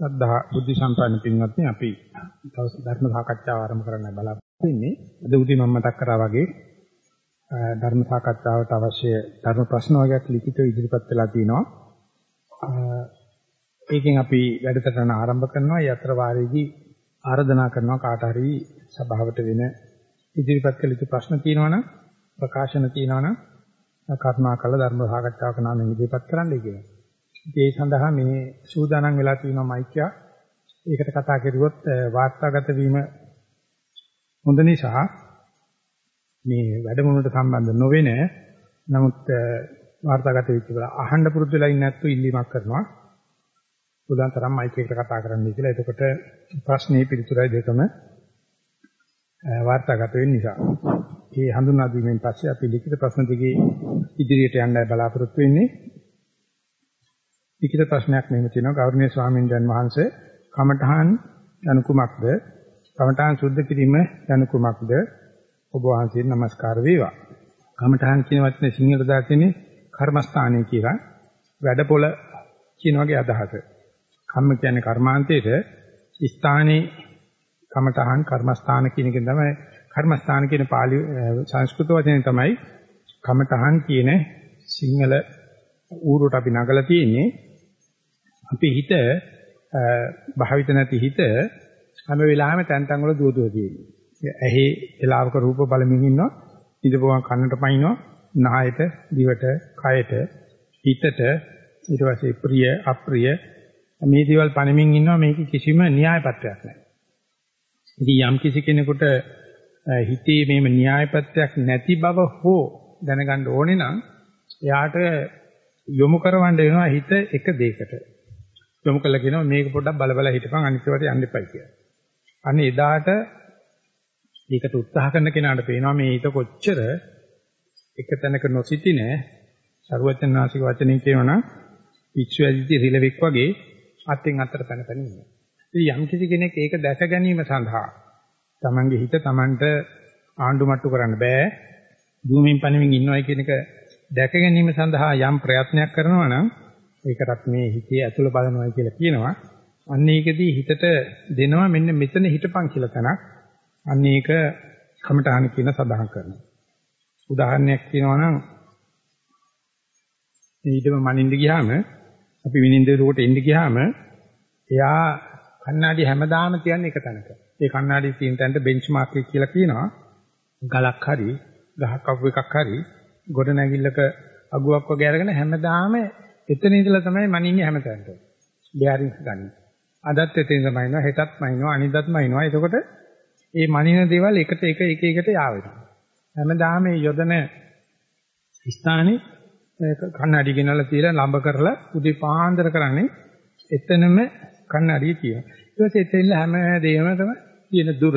සද්ධා බුද්ධ සම්පන්න පින්වත්නි අපි ධර්ම සාකච්ඡාව ආරම්භ කරන්න බලාපොරොත්තු වෙන්නේ. අද උදේ මම මතක් කරා වගේ ධර්ම සාකච්ඡාවට අවශ්‍ය ධර්ම ප්‍රශ්න වර්ගයක් ලිඛිතව ඉදිරිපත් වෙලා තිනවා. ඒකෙන් අපි වැඩසටහන ආරම්භ කරනවා. ඒ අතර වාරයේදී ආරාධනා කරනවා කාට හරි සභාවට වෙන ඉදිරිපත් කළ යුතු ප්‍රශ්න තියෙනවනම් ප්‍රකාශන තියෙනවනම් කරුණාකර ධර්ම සාකච්ඡාවක නාමයෙන් ඉදිරිපත් කරන්නයි කියනවා. ඒ සඳහා මේ සූදානම් වෙලා තියෙනවා මයික්යා. ඒකට කතා කරුවොත් වාර්තාගත වීම හොඳ නිසා මේ වැඩමුළුවට සම්බන්ධ නොවෙන නමුත් වාර්තාගත වෙච්ච බල අහන්න පුරුදු වෙලා ඉන්නේ නැත්තු ඉල්ලීමක් කරනවා. උදාන් තරම් මයික් එකට කතා කරන්නයි කියලා. එතකොට ප්‍රශ්නේ පිළිතුරයි දෙකම වාර්තාගත වෙන්න නිසා. මේ හඳුනා දීමෙන් පස්සේ අපි ලිඛිත ප්‍රශ්න දෙකේ ඉදිරියට යන්නයි බලාපොරොත්තු වෙන්නේ. ලිඛිත ප්‍රශ්නයක් මෙහෙම තියෙනවා ගෞරවනීය ස්වාමීන් වහන්සේ කමඨහන් යනු කුමක්ද? කමඨහන් සුද්ධ කිරීම යනු කුමක්ද? ඔබ වහන්සේට নমස්කාර වේවා. කමඨහන් කියන වචනේ සිංහල දාන්නේ කර්මස්ථානය කියලා. වැඩපොළ කියන වගේ අදහස. කම්ම කියන්නේ කර්මාන්තයේට ස්ථානේ කමඨහන් කර්මස්ථාන කියන එකෙන් තමයි කර්මස්ථාන කියන පාලි සංස්කෘත වචනේ තමයි කමඨහන් කියන සිංහල ඌරුවට අපි නගලා තියෙන්නේ අපේ හිත භාවිත නැති හිත හැම වෙලාවෙම තැන් තැන් වල දුව දුව තියෙන්නේ. ඇහි එලාවක රූප බලමින් ඉන්නවා. ඉඳපුවම කන්නට පයින්නවා. නායට, දිවට, කයට, හිතට ඊට පස්සේ ප්‍රිය, අප්‍රිය මේ දේවල් පණමින් ඉන්නවා මේක කිසිම න්‍යාය පත්‍රයක් නැහැ. ඉතින් යම් කිසි කෙනෙකුට හිතේ මේම න්‍යාය පත්‍රයක් නැති බව හෝ දැනගන්න ඕනේ නම් එයාට යොමු කරවන්න වෙනවා හිත එක දෙයකට. යොමු කළා කියනවා මේක පොඩ්ඩක් බල බල හිටපන් අනිත් ඒවාට යන්න එපා කියලා. අන්න එදාට ඒකට උත්සාහ කරන කෙනාට පේනවා මේ හිත කොච්චර එක තැනක නොසිටින ਸਰවඥාසික වචනින් කියනවනම් පිච්චු ඇදිති රිලෙවෙක් වගේ අත්ෙන් අතට පැන පැන ඉන්නවා. ඉතින් යම් කිසි කෙනෙක් ඒක දැක ගැනීම සඳහා Tamange හිත Tamanට ආණ්ඩු මට්ටු කරන්න බෑ. දුවමින් පණමින් ඉන්නවයි කියන එක දැක ගැනීම සඳහා යම් ප්‍රයත්නයක් කරනවා නම් ඒකටත් මේ හිතේ ඇතුළ බලනවායි කියලා කියනවා. අන්න ඒකදී හිතට දෙනවා මෙන්න මෙතන හිටපන් කියලා තැනක්. අන්න ඒක කමටහන කියන සඳහන් කරනවා. උදාහරණයක් කියනවා නම් මේ ඊටම මනින්න ගියාම අපි විනින්දේරුවට එන්න ගියාම එයා කණ්ණාඩි හැමදාම තියන්නේ එක තැනක. ඒ කණ්ණාඩි තියෙන තැනට බෙන්ච්මාර්ක් එක කියලා කියනවා. ගලක් හරි, ගහක් අගු එකක් හරි, ගොඩ නැගිල්ලක අගුවක් වගේ අරගෙන හැමදාම එතන ඉඳලා තමයි මනින්නේ හැමතැනටම. බෙයාරින්ස් ගන්න. අදත් එතන තමයි නෝ හෙටත් මනිනවා අනිද්දාත් මනිනවා. එතකොට මේ මනින දේවල් එකට එක එක එකට යාවෙනවා. හැමදාම මේ යොදන ස්ථානේ කන්නඩි ගෙනල්ලා තියලා ලම්බ කරලා උදේ පාන්දර කරන්නේ එතනම කන්නඩිය තියෙනවා. ඊට පස්සේ එතෙන්ල හැම දෙයක්ම තමයි තියෙන දුර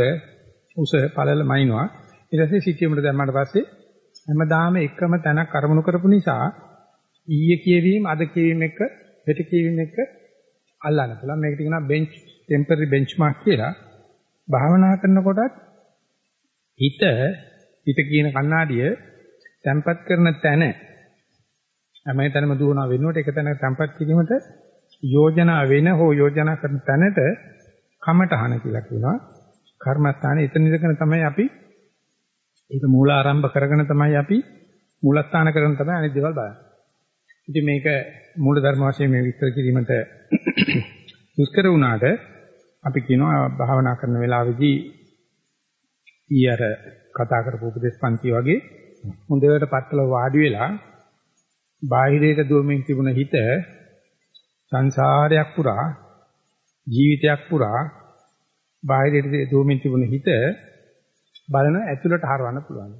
උස පළල මනිනවා. ඊට පස්සේ සිටියමට දැම්මට පස්සේ හැමදාම එකම තැනක් අරමුණු කරපු නිසා ඊයේ කියවීම අද කියවීම එක හෙට කියවීම එක අල්ලන්න පුළුවන්. මේකට කියනවා බෙන්ච් ටෙම්පරරි බෙන්ච්මාර්ක් කියලා. භාවනා කරනකොටත් හිත හිත කියන කණ්ණාඩිය තැම්පත් කරන තැන හැම තැනම දුවන වෙනුවට එක තැනක තැම්පත් කිරීමට යෝජනා වෙන හෝ යෝජනා කරන තැනට කමටහන කියලා කියනවා. කර්මස්ථානේ එතන ඉඳගෙන තමයි අපි ඒක මූල ආරම්භ කරගෙන තමයි අපි මූලස්ථාන කරගෙන තමයි අනිත් දේවල් බලන්නේ. ඉතින් මේක මූල ධර්ම වශයෙන් මේ විස්තර කිරීමට දුෂ්කර වුණාට අපි කියනවා භාවනා කරන වෙලාවේදී ඊයර කතා කරපු උපදේශ පන්ති වගේ හොඳට පట్టල වාඩි වෙලා බාහිරයට දුවමින් තිබුණ හිත සංසාරයක් පුරා ජීවිතයක් පුරා බාහිරයට දුවමින් තිබුණ හිත බලන ඇතුළට හරවන්න පුළුවන්.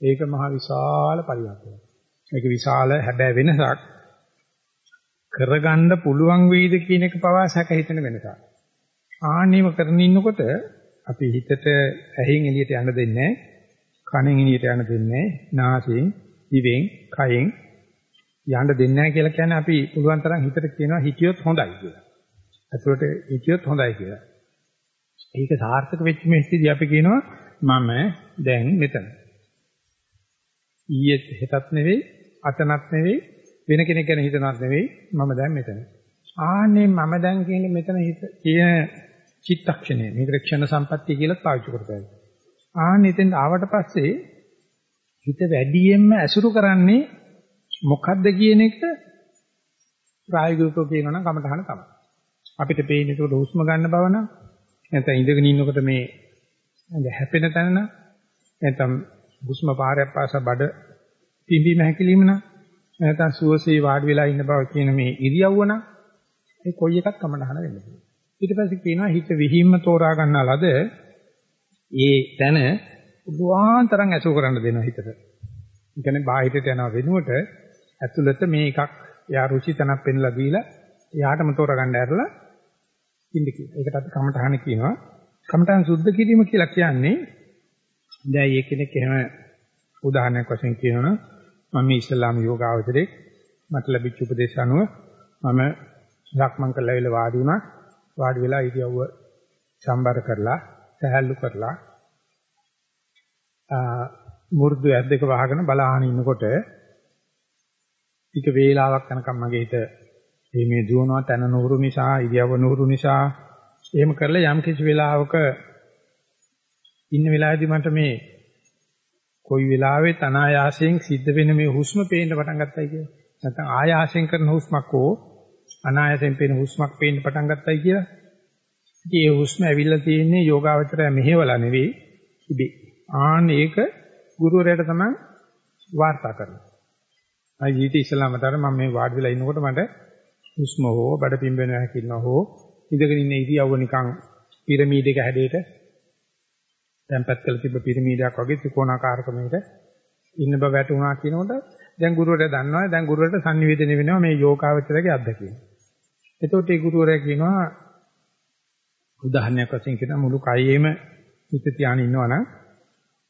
ඒක මහ විශාල පරිවර්තනයක්. ඒක විශාල හැබැයි වෙනසක් කරගන්න පුළුවන් වෙයිද කියන එක පවා සැක හිතෙන වෙනසක්. ආන්නේම කරගෙන ඉන්නකොට අපි හිතට ඇහෙන් එළියට යන්න දෙන්නේ කනෙන් එළියට යන්න දෙන්නේ නාසයෙන් දිවෙන් කයෙන් යන්න දෙන්නේ නැහැ කියලා කියන්නේ අපි පුළුවන් තරම් හිතට කියනවා හිතියොත් හොඳයි කියලා. ඇතුළට හිතියොත් හොඳයි කියලා. ඒක සාර්ථක වෙච්ච මෙහිදී අපි කියනවා මම දැන් මෙතන. ඊයේ හෙටත් නෙවෙයි අතනත් නෙවෙයි වෙන කෙනෙක් ගැන හිතනත් නෙවෙයි මම දැන් මෙතන. ආනේ මම දැන් කියන්නේ මෙතන හිත කියන චිත්තක්ෂණය. මේකට ක්ෂණ සම්පත්තිය කියලා පාවිච්චි කරපෑයි. ආනේ එතෙන් ආවට පස්සේ හිත වැඩියෙන්ම ඇසුරු කරන්නේ මොකද්ද කියන එක ප්‍රායෝගිකව කියනවා නම් කමටහන තමයි. අපිට පේන්නේ ඒක හුස්ම ගන්න බව නම් නැත්නම් ඉඳගෙන ඉන්නකොට මේ හැපෙන තැන නම් නැත්නම් හුස්ම පාරයක් පාසා බඩ පිම්බීම හැකිලිම නම් නැත්නම් සුවසේ වාඩි වෙලා ඉන්න බව කියන මේ ඉරියව්ව නම් ඒ කොයි එකක් කමටහන වෙන්න පුළුවන්. ඊට පස්සේ කියනවා හිත විහිම්ම තෝරා ගන්නාලද ඒ තැන උදාන්තරන් ඇසුර කරන්න දෙනවා හිතට. ඒ කියන්නේ බාහිරට යනවා වෙනුවට ඇතුළත මේ එකක් යා රුචි තනක් පෙන්ලා දීලා එයාටම තෝරගන්න ඇරලා ඉන්න කියනවා. ඒකට අපි කමඨහන කියනවා. කමඨහන් සුද්ධ කිරීම කියලා කියන්නේ දැන් මේ කෙනෙක් එහෙම උදාහරණයක් වශයෙන් කියනවනම් මම මේ ඉස්ලාම යෝගාවචරේ මට ලැබිච්ච උපදේශ අනුව මම ලක්මන් කරලා ඉල වාඩි වුණා. වාඩි වෙලා ඉරියව්ව සම්බර කරලා සහැල්ලු කරලා මු르දු ඇස් දෙක වහගෙන බලාගෙන ඉන්නකොට ටික වේලාවක් යනකම් මගේ හිත මේ මේ දුවනවා තන නුහුරු නිසා ඉරියව්ව නුහුරු නිසා එහෙම කරලා යම් කිසි වෙලාවක ඉන්න වෙලාවේදී මට මේ කොයි වෙලාවෙ තනායාසයෙන් සිද්ධ වෙන මේ හුස්ම පේන්න පටන් ගත්තයි කියලා. නැත්නම් ආයාසයෙන් කරන හුස්මක් හෝ අනායාසයෙන් පේන හුස්මක් පේන්න පටන් ගත්තයි කියලා. ඉතින් ඒ හුස්ම ඇවිල්ලා තියෙන්නේ යෝගාවචරය මෙහෙवला නෙවෙයි ඉබේ. ආන්න ඒක ගුරුවරයාට තමයි වාර්තා කරන්නේ. ආයි ජීවිත ඉස්සලාමතර මම මේ වාඩි වෙලා ඉන්නකොට මට හුස්ම හෝ බඩ පිම්බෙන හැකිනව හෝ ඉඳගෙන ඉන්න ඉරියව්ව නිකන් පිරමීඩයක හැඩයට තැම්පත් කරලා තිබ්බ පිරමීඩයක් වගේ ත්‍රිකෝණාකාරකමකට ඉන්න බව වැටුණා කියනකොට දැන් ගුරුවරයා දන්නවා දැන් ගුරුවරට sannivedana වෙනවා මේ යෝගාවචරයේ අත්දැකීම. එතකොට ඒ ගුරුවරයා කියනවා උදාහරණයක් වශයෙන් කියන මුළු කයෙම හිත තියාගෙන ඉන්නවනම්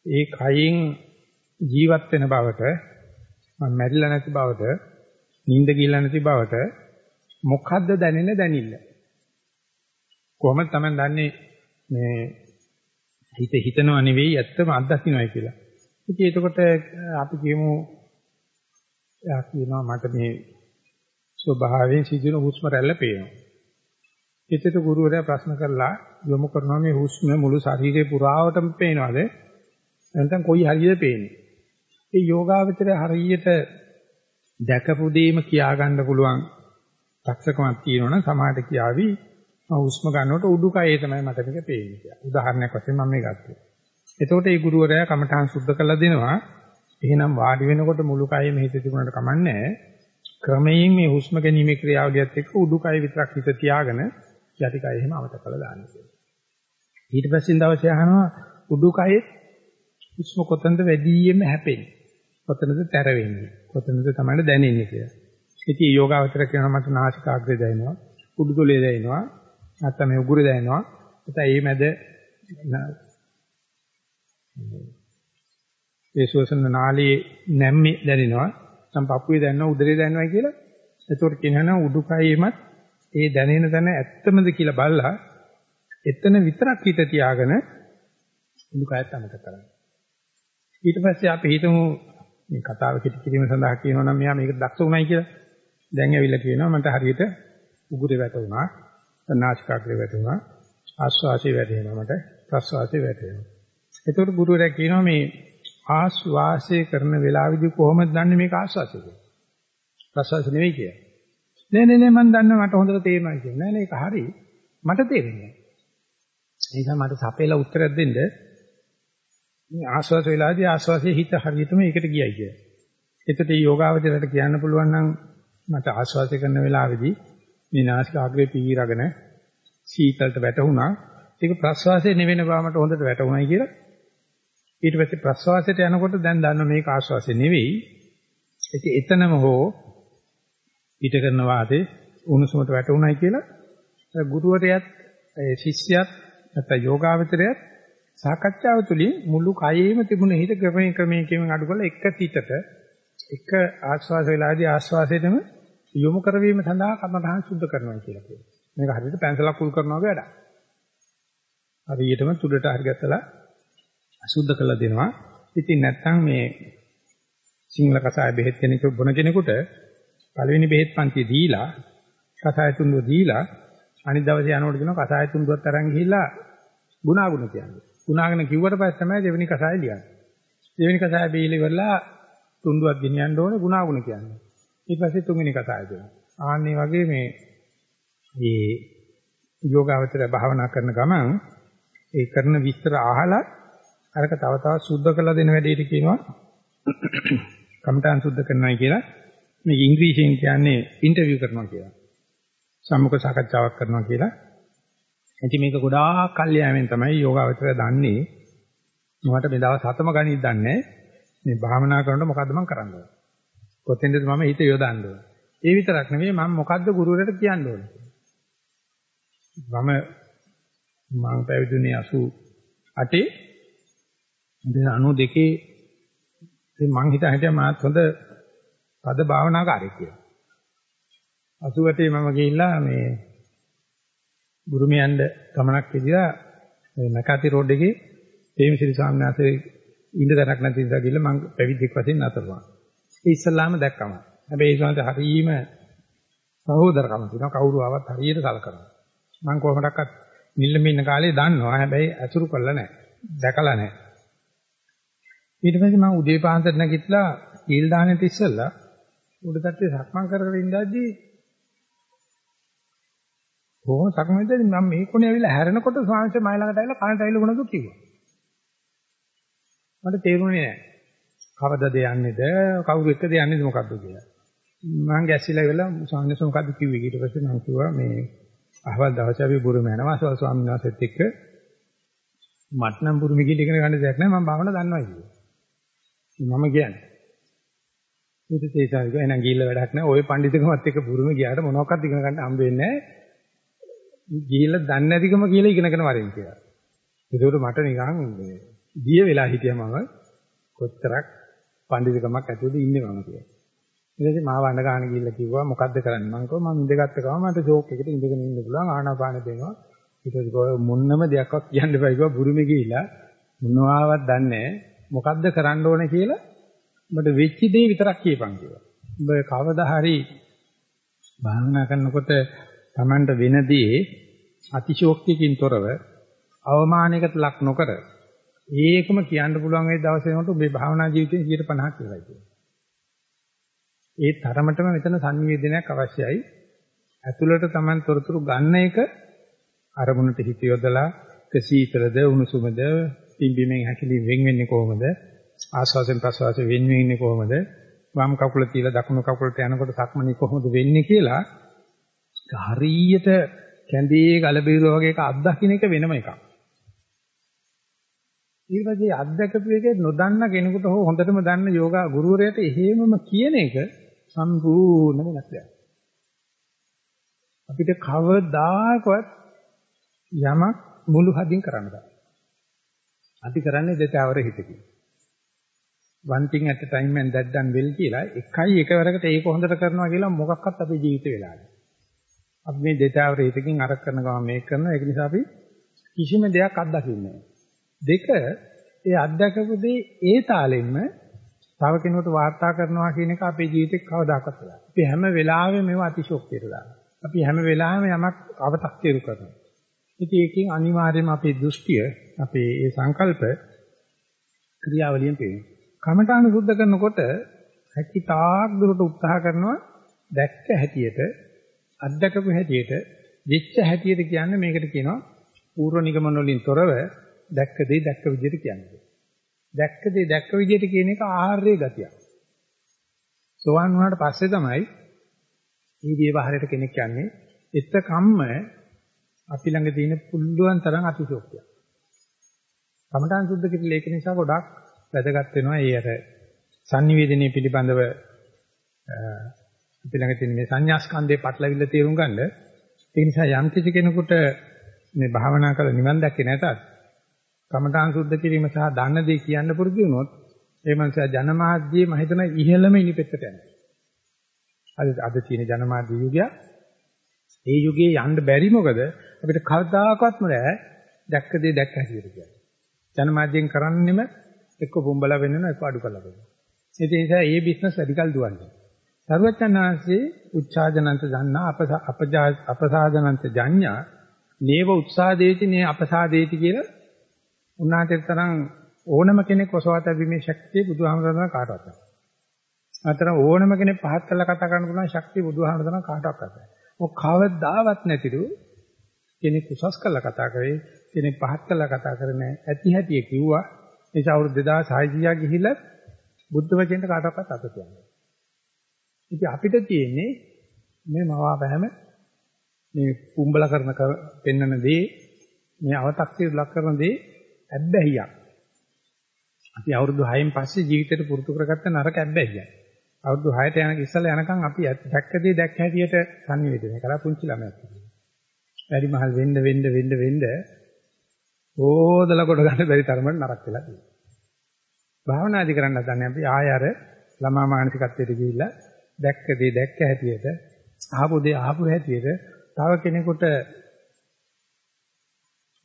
ඒ කයෙන් ජීවත් වෙන බවට මම මැරිලා නැති බවට නිින්ද ගිහලා නැති බවට මොකද්ද දැනෙන දැනිල්ල කොහොමද Taman දන්නේ මේ හිත හිතනව නෙවෙයි ඇත්තම අත්දකින්නයි කියලා. ඉතින් එතකොට අපි කියමු යා කියනවා මට මේ ස්වභාවයෙන් සිදුවන හුස්ම රැල්ල පේනවා. එතකොට ගුරුවරයා ප්‍රශ්න කරලා යොමු කරනවා මේ හුස්ම මුළු ශරීරේ පුරාවටම පේනවද? නැත්නම් කොයි හරියද පේන්නේ? ඒ යෝගාවචරය හරියට දැකපු දෙයම කියා ගන්න පුළුවන් දක්ෂකමක් තියෙනවනම් සමාහට කියාවි හුස්ම ගන්නකොට උඩුකයේ තමයි මට මේක පේන්නේ කියලා. උදාහරණයක් වශයෙන් මම මේ ගත්තා. එතකොට මේ ගුරුවරයා කමඨාන් සුද්ධ කරලා දෙනවා. එහෙනම් වාඩි වෙනකොට මුළු කයෙම හිත තිබුණාට කමන්නේ ක්‍රමයෙන් මේ හුස්ම ගැනීමේ ක්‍රියාවලියත් එක්ක උඩුකය විතරක් හිත තියාගෙන යටිකය එහෙම අමතක කරලා දාන්න කියලා. ඊට පස්සේ දවසේ අහනවා උඩුකයේ හුස්ම කොතනද වැඩියෙන්ම හැපෙන්නේ? කොතනද තැර වෙන්නේ? කොතනද තමයි දැනෙන්නේ කියලා. ඉතින් යෝගාවචර කරනවා මට නාසිකාග්‍රය දැනෙනවා, උඩුතොලේ දැනෙනවා, නැත්නම් මේ උගුර දැනෙනවා. නැත්නම් මේ මැද ඒ ශ්වසන නාලයේ නැම්මේ දැනෙනවා. නැත්නම් පපුවේ දැනෙනවා, උදරේ දැනෙනවා කියලා. එතකොට කියනවා උඩුකයෙමත් ඒ දැනෙන තැන ඇත්තමද කියලා බලලා එතන විතරක් හිත තියාගෙන උඩුකයත් අමතක කරන්න. ඊට පස්සේ අපි හිතමු මේ කතාව කෙටි කිරීම සඳහා කියනවා නම් මෙයා මේකට දක්ෂ උනායි කියලා. දැන් ඇවිල්ලා කියනවා මට හරියට උගුරේ වැටුණා, නාසිකාග්‍රේ වැටුණා, ආශ්වාසය වැටෙනවා මට, ප්‍රශ්වාසය වැටෙනවා. එතකොට ගුරුවරයා කියනවා මේ ආශ්වාසය කරන වෙලාවෙදි කොහොමද දන්නේ මේක ආශ්වාසය කියලා? ප්‍රශ්වාස නෙවෙයි කියලා. නෑ නෑ නෑ මම දන්නවා මට හොඳට තේරෙනවා කියලා. නෑ නෑ ඒක හරි. මට තේරෙන්නේ නෑ. ඒ නිසා මට සපේලා උත්තරයක් දෙන්න මේ ආස්වාද වෙලාදී ආස්වාදයේ හිත හරියටම ඒකට ගියයි කිය. එතකොට මේ යෝගාවචරයට කියන්න පුළුවන් නම් මට ආස්වාද කරන වෙලාවේදී මේ නාසික අග්‍රේ පීරගෙන සීතලට වැටුණා. ඒක ප්‍රස්වාසයේ නෙවෙන බව මට හොඳට වැටුණායි කියලා. ඊට පස්සේ ප්‍රස්වාසයට යනකොට දැන් දන්න මේක ආස්වාසය නෙවෙයි. ඒක එතනම හෝ ඊට කරන වාදේ උණුසුමට වැටුණායි කියලා ගුරුවරයාත් ශිෂ්‍යයාත් නැත්නම් යෝගාවචරයාත් සාකච්ඡාව තුළින් මුළු කයෙම තිබුණ හිත ක්‍රමයෙන් ක්‍රමයෙන් ක්‍රමයෙන් අඩු කරලා එක තිතට එක ආශ්වාස වේලාදී ආශ්වාසයටම යොමු කරවීම සඳහා කමඨහන් සුද්ධ කරනවා කියලා කියනවා. මේක හරියට පැන්සලක් කුල් කරනවා වගේ වැඩක්. හරියටම තුඩට හරි ගැත්තලා සුද්ධ කරලා දෙනවා. ඉතින් නැත්තම් මේ සිංහල කසාය බෙහෙත් කෙනෙක් බොන කෙනෙකුට පළවෙනි බෙහෙත් පන්ති දීලා කසාය තුන්දුව දීලා අනිත් දවසේ යනකොට කියනවා කසාය තුන්දුවත් අරන් ගිහිල්ලා ගුණාගුණ කියන්නේ. ගුණාගුණ කිව්වට පස්සේ තමයි දෙවෙනි කසාය ලියන්නේ. දෙවෙනි කසාය බීලි ඉවරලා තුන්දුවක් ගෙනියන්න ඕනේ ගුණාගුණ කියන්නේ. ඊට පස්සේ තුන්වෙනි කසාය දෙනවා. ආන්නේ වගේ මේ මේ යෝගාවචර භාවනා කරන ගමන් ඒ කරන විස්තර අහලා අරක තව තවත් සුද්ධ කරලා දෙන වැඩේට කියනවා කමඨාන් සුද්ධ කරනවා කියලා මේ ඉංග්‍රීසියෙන් කියන්නේ ඉන්ටර්විව් කරනවා කියලා. සම්මුඛ සාකච්ඡාවක් කරනවා කියලා. ඉතින් මේක ගොඩාක් කල් යෑමෙන් තමයි යෝගාවචරය දන්නේ. මට මේ දවස් හතම ගණිත දන්නේ මේ භාවනා කරනකොට මොකද්ද මම කරන්න ඕනේ. කොතෙන්ද මම හිත යොදන්න ඕනේ. ඒ විතරක් නෙවෙයි මම මොකද්ද ගුරුවරයාට කියන්න ඕනේ. මම මම පැවිදුනේ 88 ඉතින් 92 ඉතින් මං හිතා හිටියා මාත් හොඳ පද භාවනාකාරයෙක් කියලා. 88 මම ගිහිල්ලා මේ බුරුමියන්ඩ ගමනක් විදියා මේ මකාති රෝඩ් එකේ තේමසිරි ස්වාමීන් වහන්සේ ඉඳ දැනක් නැති නිසා ගිහිල්ලා මං පැවිද්දෙක් වශයෙන් අතර වුණා. ඒ ඉස්සල්ලාම දැක්කම. හැබැයි ඒ ස්වාමීන් හරීම සහෝදරකම තියෙනවා කවුරු ආවත් හරියට සලකනවා. මං කොහොමඩක්වත් නිල්ලම ඉන්න කාලේ දන්නවා. හැබැයි අසුරු කළා නැහැ. දැකලා නැහැ. ඊට පස්සේ මම උදේ පාන්දර නැගිටලා කීල් දානෙට ඉස්සෙල්ලා උඩ තට්ටේ සක්මන් කර කර ඉඳද්දී කොහොම සක්මන්ද මම මේ කොනේ ඇවිල්ලා හැරෙනකොට ස්වාමීන් වහන්සේ මයි ළඟට ඇවිල්ලා කනට ඇවිල්ලා ගුණදු කිව්වා. මට තේරුණේ නැහැ. කවදද යන්නේද කවුරු එක්කද යන්නේද මොකද්ද කියලා. මම ගැස්සිලා ඉවරලා ස්වාමීන් වහන්සේ මොකද්ද කිව්වේ ඊට පස්සේ මම කිව්වා මේ අහවල් දවසේ අපි බුරුම යනවා සල් ස්වාමීන් වහන්සේත් එක්ක මට නම් බුරුම ගිහින් ඉගෙන ගන්න දෙයක් නැහැ මම භාවනා දන්නවා කිව්වා. මම කියන්නේ. ඊට තේසාවික එහෙනම් ගිහිල්ලා වැඩක් නැහැ. ওই පඬිතුකමත් එක්ක බුරුම ගියාට මොනවක්වත් ඉගෙන ගන්න හම්බ වෙන්නේ නැහැ. ගිහිල්ලා දන්නේ නැතිකම කියලා ඉගෙනගෙන වරෙන් කියලා. ඒකෝට මට නිකන් දිය වෙලා හිටියා මම කොච්චරක් පඬිතුකමක් ඇතුළේ ඉන්නේ මම කියලා. ඊට පස්සේ මාව අඬ ගන්න ගිහිල්ලා කිව්වා මොකද්ද කරන්නේ මං කිව්වා මම ඉඳගත්ත ගමන් මට ෂෝක් එකකට ඉඳගෙන ඉන්න පුළුවන් ආනාපාන දෙනවා. ඊට පස්සේ මොන්නම දෙයක්වත් කියන්න බෑ කිව්වා බුරුමේ ගිහිල්ලා මොනවාවත් දන්නේ නැහැ. මොකද්ද කරන්න ඕනේ කියලා ඔබට වෙච්ච දේ විතරක් කියපන් කියලා. ඔබ කවදා හරි භාවනා කරනකොට Tamanට වෙනදී අතිශෝක්තියකින් තොරව අවමානයකට ලක් නොකර ඒකම කියන්න පුළුවන් ඒ දවසේ වෙනකොට ඔබේ භාවනා ජීවිතේ 150ක් ඉවරයි කියලා. ඒ තරමටම මෙතන සංවේදනයක් අවශ්‍යයි. ඇතුළට Taman තොරතුරු ගන්න එක අරමුණට හිත යොදලා කසීතරද උණුසුමද පිම්බීමෙන් හැකිලිම වෙන් වෙන්නේ කොහොමද? ආස්වාසෙන් ප්‍රස්වාසයෙන් වෙන් වෙන්නේ කොහොමද? වම් කකුල තියලා දකුණු කකුලට යනකොට සක්මනේ කොහොමද වෙන්නේ කියලා හරියට කැඳේ ගල බීරුව වගේ එක අත්දකින්න එක වෙනම එකක්. ඊට පස්සේ අත්දකපු එක නොදන්න කෙනෙකුට හෝ හොඳටම දන්න යෝගා ගුරුවරයාට එහෙමම කියන එක සම්පූර්ණ වෙනස් දෙයක්. අපිට කවදාකවත් යමක් මුළු හදින් කරන්න බෑ. අපි කරන්නේ දෙතවර හිතකින්. one thing at a time and that done well කියලා එකයි එකවරකට ඒක හොඳට කරනවා කියලා මොකක්වත් අපේ ජීවිතේ වෙලා නැහැ. අපි මේ දෙතවර හිතකින් අර කරන ගමන් මේක කරනවා ඒක නිසා අපි කිසිම දෙයක් අත්දකින්නේ දෙක ඒ අත්දකපු දේ ඒ තාලෙන්න තව කෙනෙකුට වාර්තා කරනවා කියන එක අපේ ජීවිතේ කවදාකවත් වෙලා. අපි හැම වෙලාවෙම මේව අතිශෝක්තියට දානවා. අපි හැම වෙලාවෙම යමක් අව탁තිරු කරනවා. ඉතින් ඒකෙන් අනිවාර්යයෙන්ම අපේ දෘෂ්ටිය, අපේ ඒ සංකල්ප ක්‍රියාවලියෙන් පේනවා. කමඨාන සුද්ධ කරනකොට හැකි තාක් දුරට උත්සාහ කරනවා දැක්ක හැටියට, අත්දකපු හැටියට, විච්ච හැටියට කියන්නේ මේකට කියනවා පූර්ව නිගමන වලින් තොරව දැක්ක දේ දැක්ක විදිහට කියන්නේ. දැක්ක දේ දැක්ක විදිහට කියන එක ආහාරයේ ගතියක්. සෝවන් වුණාට පස්සේ තමයි මේ විවහාරයට කෙනෙක් යන්නේ එතකම්ම අපි ළඟ තියෙන පුළුවන් තරම් අතිශෝක්තිය. කමඨාන් සුද්ධ කිරිල ඒක නිසා ගොඩක් වැදගත් වෙනවා. ඒ අර sannivedanaye පිළිබඳව අපි ළඟ තියෙන මේ සංඥා ස්කන්ධේ පටලවිල්ල තේරුම් ගන්න. ඒ නිසා යම් කිසි කෙනෙකුට මේ භාවනා කරලා නිවන් දැක්කේ නැතත් කමඨාන් සුද්ධ කිරීම සහ දන්න දේ කියන්න පුරුදු වුණොත් ඒ මනුස්සයා ජනමාධ්‍යයේ මම හිතන ඉහළම ඉනිපෙත්තට යනවා. අද අද තියෙන ජනමාධ්‍ය යුගය ඒ යුගයේ යන්න බැරි මොකද අපිට කවදාකවත්ම බෑ දැක්ක දේ දැක්ක හැටියට කියන්නේ. ජනමාධ්‍යෙන් කරන්නෙම එක්ක බොම්බලා වෙන්නන එක්ක අඩු කරලා වෙන්න. ඒ නිසා මේ බිස්නස් වැඩිකල් දුවන්නේ. සර්වචනාංශේ උච්චාජනන්ත දන්නා අපජා අපසාදනන්ත ජඤ්ඤා නේව උත්සාදේති නේ අපසාදේති කියලා උන්වහන්සේ තරම් ඕනම කෙනෙක් ඔසවා තැබීමේ ශක්තිය බුදුහාමුදුරන කාටවත් නැහැ. අතර ඕනම කෙනෙක් පහත් කළා කතා කරන්න පුළුවන් ශක්තිය බුදුහාමුදුරන කාටවත් නැහැ. ඔක් කවදාවත් නැතිලු කෙනෙක් උසස් කළා කතා කරේ කෙනෙක් පහත් කළා කතා කරන්නේ ඇති හැටි කිව්වා. ඒ අවුරුදු 2600 ගිහිල්ලා බුද්ධ වචෙන්ට කාටවත් අත තියන්නේ. ඉතින් අපිට තියෙන්නේ මේ මවාපෑම මේ කුඹල කරන පෙන්නන දේ මේ අව탁සිර ලක් කරන දේ ඇබ්බැහියක්. අපි අවුරුදු 6න් පස්සේ ජීවිතේට පුරුදු කරගත්ත නරක ඇබ්බැහියක්. අවුරුදු 6ට යන ඉස්සෙල්ලා යනකම් අපි දැක්කදී දැක්ක හැටියට සංනිවේදනය කරලා පුංචි ළමයෙක්. වැඩි මහල් වෙන්න වෙන්න වෙන්න වෙන්න ඕදලා කොට ගන්න බැරි තරමට නරක වෙලා තියෙනවා. භාවනාදි කරන්න හදන්නේ අපි ආය අර ළමා මානසිකත්වයට ගිහිල්ලා දැක්ක දේ දැක්ක හැටියට අහපු දේ අහපු හැටියට තව කෙනෙකුට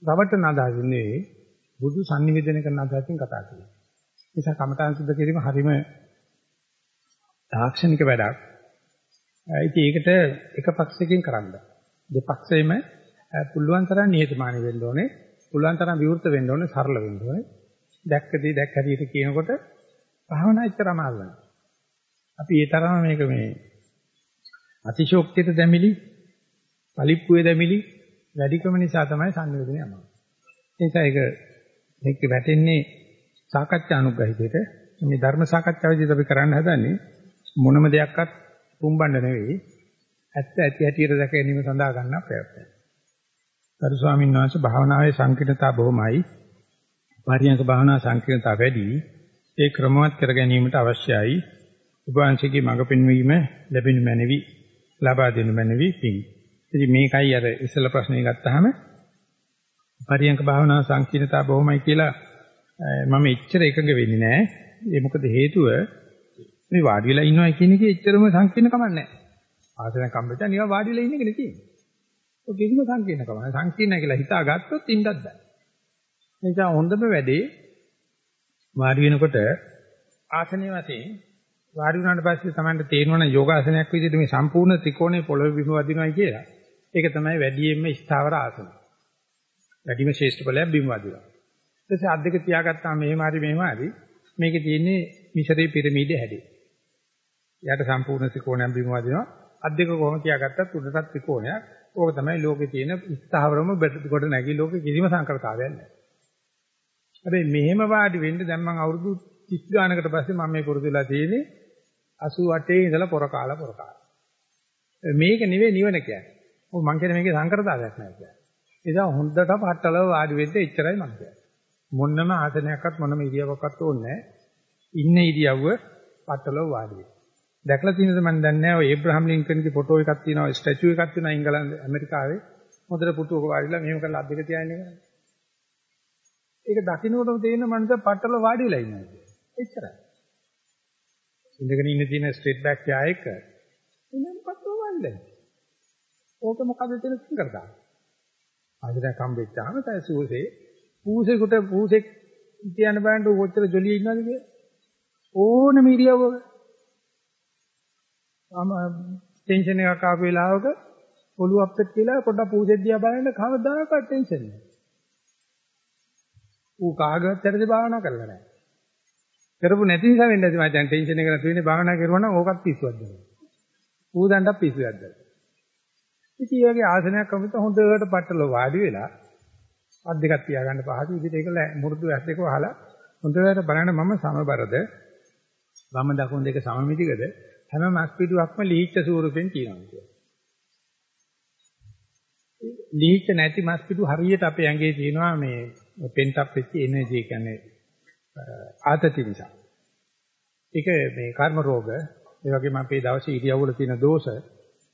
රවටන අදහසින් නෙවෙයි බුදු sannivedana කරන අදහසින් කතා කරනවා. නිසා කමඨාන් සුද්ධ කිරීම හරීම තාක්ෂණික වැඩක්. ඉතින් ඒකට එක පක්ෂයකින් කරන්න. දෙපක්ෂෙම පුළුවන් තරම් නිහතමානී වෙන්න ඕනේ. පුළුවන් තරම් විවෘත වෙන්න ඕනේ, සරල වෙන්න ඕනේ. දැක්කදී දැක් හරියට කියනකොට භාවනා එච්චර අමාරු නෑ. අපි ඒ තරම මේක මේ අතිශෝක්තියට දැමිලි, පලිප්පුවේ දැමිලි වැඩිකම නිසා තමයි සංවේදනය අමාරු. ඒ නිසා ඒක මේක වැටෙන්නේ සාකච්ඡා අනුග්‍රහිතයට. මේ ධර්ම සාකච්ඡාවේදී අපි කරන්න හදන්නේ මොනම දෙයක්වත් පුම්බන්න නෙවෙයි. ඇත්ත ඇති හැටියට දැක ගැනීම සඳහා ගන්න ප්‍රයත්නය. සරු ස්වාමීන් වහන්සේ භාවනාවේ සංකීර්ණතා බොහොමයි. පරියන්ක භාවනා සංකීර්ණතා වැඩි. ඒ ක්‍රමවත් කර ගැනීමට අවශ්‍යයි. උපවාසයේ මඟ පෙන්වීම ලැබෙනු මැනවි. ලබා දෙනු මැනවි පිං. ඉතින් මේකයි අර ඉස්සල ප්‍රශ්නේ ගත්තාම පරියන්ක භාවනා සංකීර්ණතා බොහොමයි කියලා මම එච්චර එකඟ වෙන්නේ නැහැ. ඒ මොකද හේතුව මේ වාඩි වෙලා ඉන්නවා කියන එකේ එච්චරම සංකීර්ණ කමක් නැහැ. ආසන කම්බෙට නිකන් වාඩි වෙලා ඉන්න එකනේ තියෙන්නේ. ඔය කිසිම සංකීර්ණ කමක් නැහැ. සංකීර්ණ කියලා හිතාගත්තොත් ඉන්නත් බෑ. නිසා හොඳම වැඩේ වාඩි වෙනකොට ආසනයේ වශයෙන් වාඩි වුණාට පස්සේ Tamanට තේරෙනවා යෝගාසනයක් විදිහට මේ සම්පූර්ණ ත්‍රිකෝණය පොළොවේ බිම වදිනවා කියලා. ඒක තමයි වැඩියෙන්ම ස්ථාවර ආසන. වැඩිම ශ්‍රේෂ්ඨ ඵලයක් බිම වදිනවා. ඊට පස්සේ අත් දෙක තියාගත්තාම මෙහෙම හරි මෙහෙම හරි මේකේ තියෙන්නේ මිසරේ පිරමීඩේ හැඩේ. එයාට සම්පූර්ණ ත්‍රිකෝණයක් බිම වදිනවා. අත් දෙක කොහොම තියාගත්තත් උඩටත් ත්‍රිකෝණයක්. ඕක තමයි ලෝකේ තියෙන ස්ථාවරම කොට නැගී ලෝකේ කිසිම සංකල්පතාවයක් නැහැ. හැබැයි මෙහෙම වාඩි වෙන්න දැන් මම අවුරුදු 30 ගානකට පස්සේ මම මේ පුරුදු වෙලා තියෙන්නේ 88 ඉඳලා පොර කාලා පොර කාලා. මේක නෙවෙයි නිවන කියන්නේ. ඔව් මං කියන්නේ මේකේ සංකරතාවයක් නැහැ කියන්නේ. ඒ නිසා හොඳට පට්ටලව වාඩි වෙන්න එච්චරයි මං කියන්නේ. මොන්නම ආසනයක්වත් මොනම ඉරියව්වක්වත් ඕනේ නැහැ. ඉන්න ඉරියව්ව පට්ටලව වාඩි වෙන්න. දැකලා තියෙනවද මන් දන්නේ නැහැ ඔය ඒබ්‍රහම් ලින්කන්ගේ ෆොටෝ එකක් තියෙනවා ස්ටැචු එකක් තියෙනවා ඉංගලන්තේ ඇමරිකාවේ හොඳට පුටුවක වාඩිලා මෙහෙම කරලා අත් දෙක තියාගෙන ඉන්නේ. ඒක දකින්නකොටම තේරෙන මනස පට්ටල වාඩි වෙලා ඉන්නවා කියන්නේ. එච්චරයි. ඉඳගෙන ඉන්න තියෙන ස්ට්‍රේට් බෑක් යායක ඉන්න පට්ටල වාඩිලා. ඕක මොකද තියෙන සංකල්පය? ආයෙත් කම්බෙච්චාම තයි සූසේ පූසෙකුට පූසෙක් තියන්න බෑන්ට කොච්චර ජොලිය ඉන්නවද කියලා. ඕනම ඉරියව්වක ටෙන්ෂන් එකක් ආපු වෙලාවක ඔළුව අප්සෙට් කියලා පොඩ්ඩක් පූසෙත් දිහා බලන්න කවදාකවත් ටෙන්ෂන් නෑ. ඌ කාගවත් ඇරදී භාවනා කරලා නෑ. කරපු නැති නිසා වෙන්නේ නැති මචං ටෙන්ෂන් එක නැති වෙන්නේ භාවනා කරුවා නම් ඕකත් පිස්සුවක් දෙනවා. ඌ දණ්ඩක් පිස්සුවක් දෙනවා. ඉතින් ඒ වගේ ආසනයක් අමුත හොඳට පట్టල වාඩි වෙලා අත් දෙකක් තියාගන්න පහසු. විදිහට ඒක මුරුදු ඇස් දෙක වහලා හොඳට බලන්න මම සමබරද? වම දකුණු දෙක සමමිතිකද? හැම මස් පිටුවක්ම ලීච්ඡ ස්වරූපෙන් තියෙනවා කියන්නේ. ලීච්ඡ නැති මස් පිටු හරියට අපේ ඇඟේ තියෙනවා මේ පෙන්ටප් වෙච්ච එනර්ජි කියන්නේ ආතති නිසා. ඒක මේ කර්ම රෝග, ඒ වගේම අපේ දවසේ ඉරියව්වල තියෙන දෝෂ,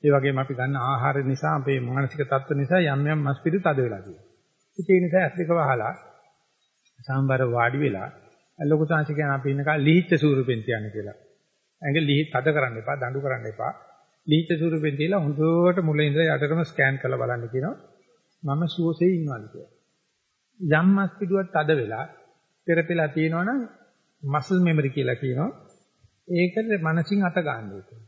ඒ වගේම අපි ගන්න ආහාර නිසා අපේ මානසික තත්ත්ව නිසා යම් යම් මස් පිටු තද වෙලා තියෙනවා. ඒ නිසා ඇස් දෙක වහලා සම්බර වාඩි වෙලා ලොකු සංසිකයන් අපි ඉන්නකල් ලිහිච්ඡ ස්වරූපෙන් තියන්නේ කියලා. ඇඟ ලිහි තද කරන්න එපා, දඬු කරන්න එපා. ලිහිච්ඡ ස්වරූපෙන් තියලා හොඳට මුල ඉඳලා යටටම ස්කෑන් කරලා බලන්න කියනවා. මම සුවසේ ඉන්නවාද කියලා. යම් මස් පිටුවක් තද වෙලා පෙරපෙලා තියෙනවනම් මසල් මෙමරි කියලා කියනවා. ඒකට මනසින් අත ගන්න ඕනේ.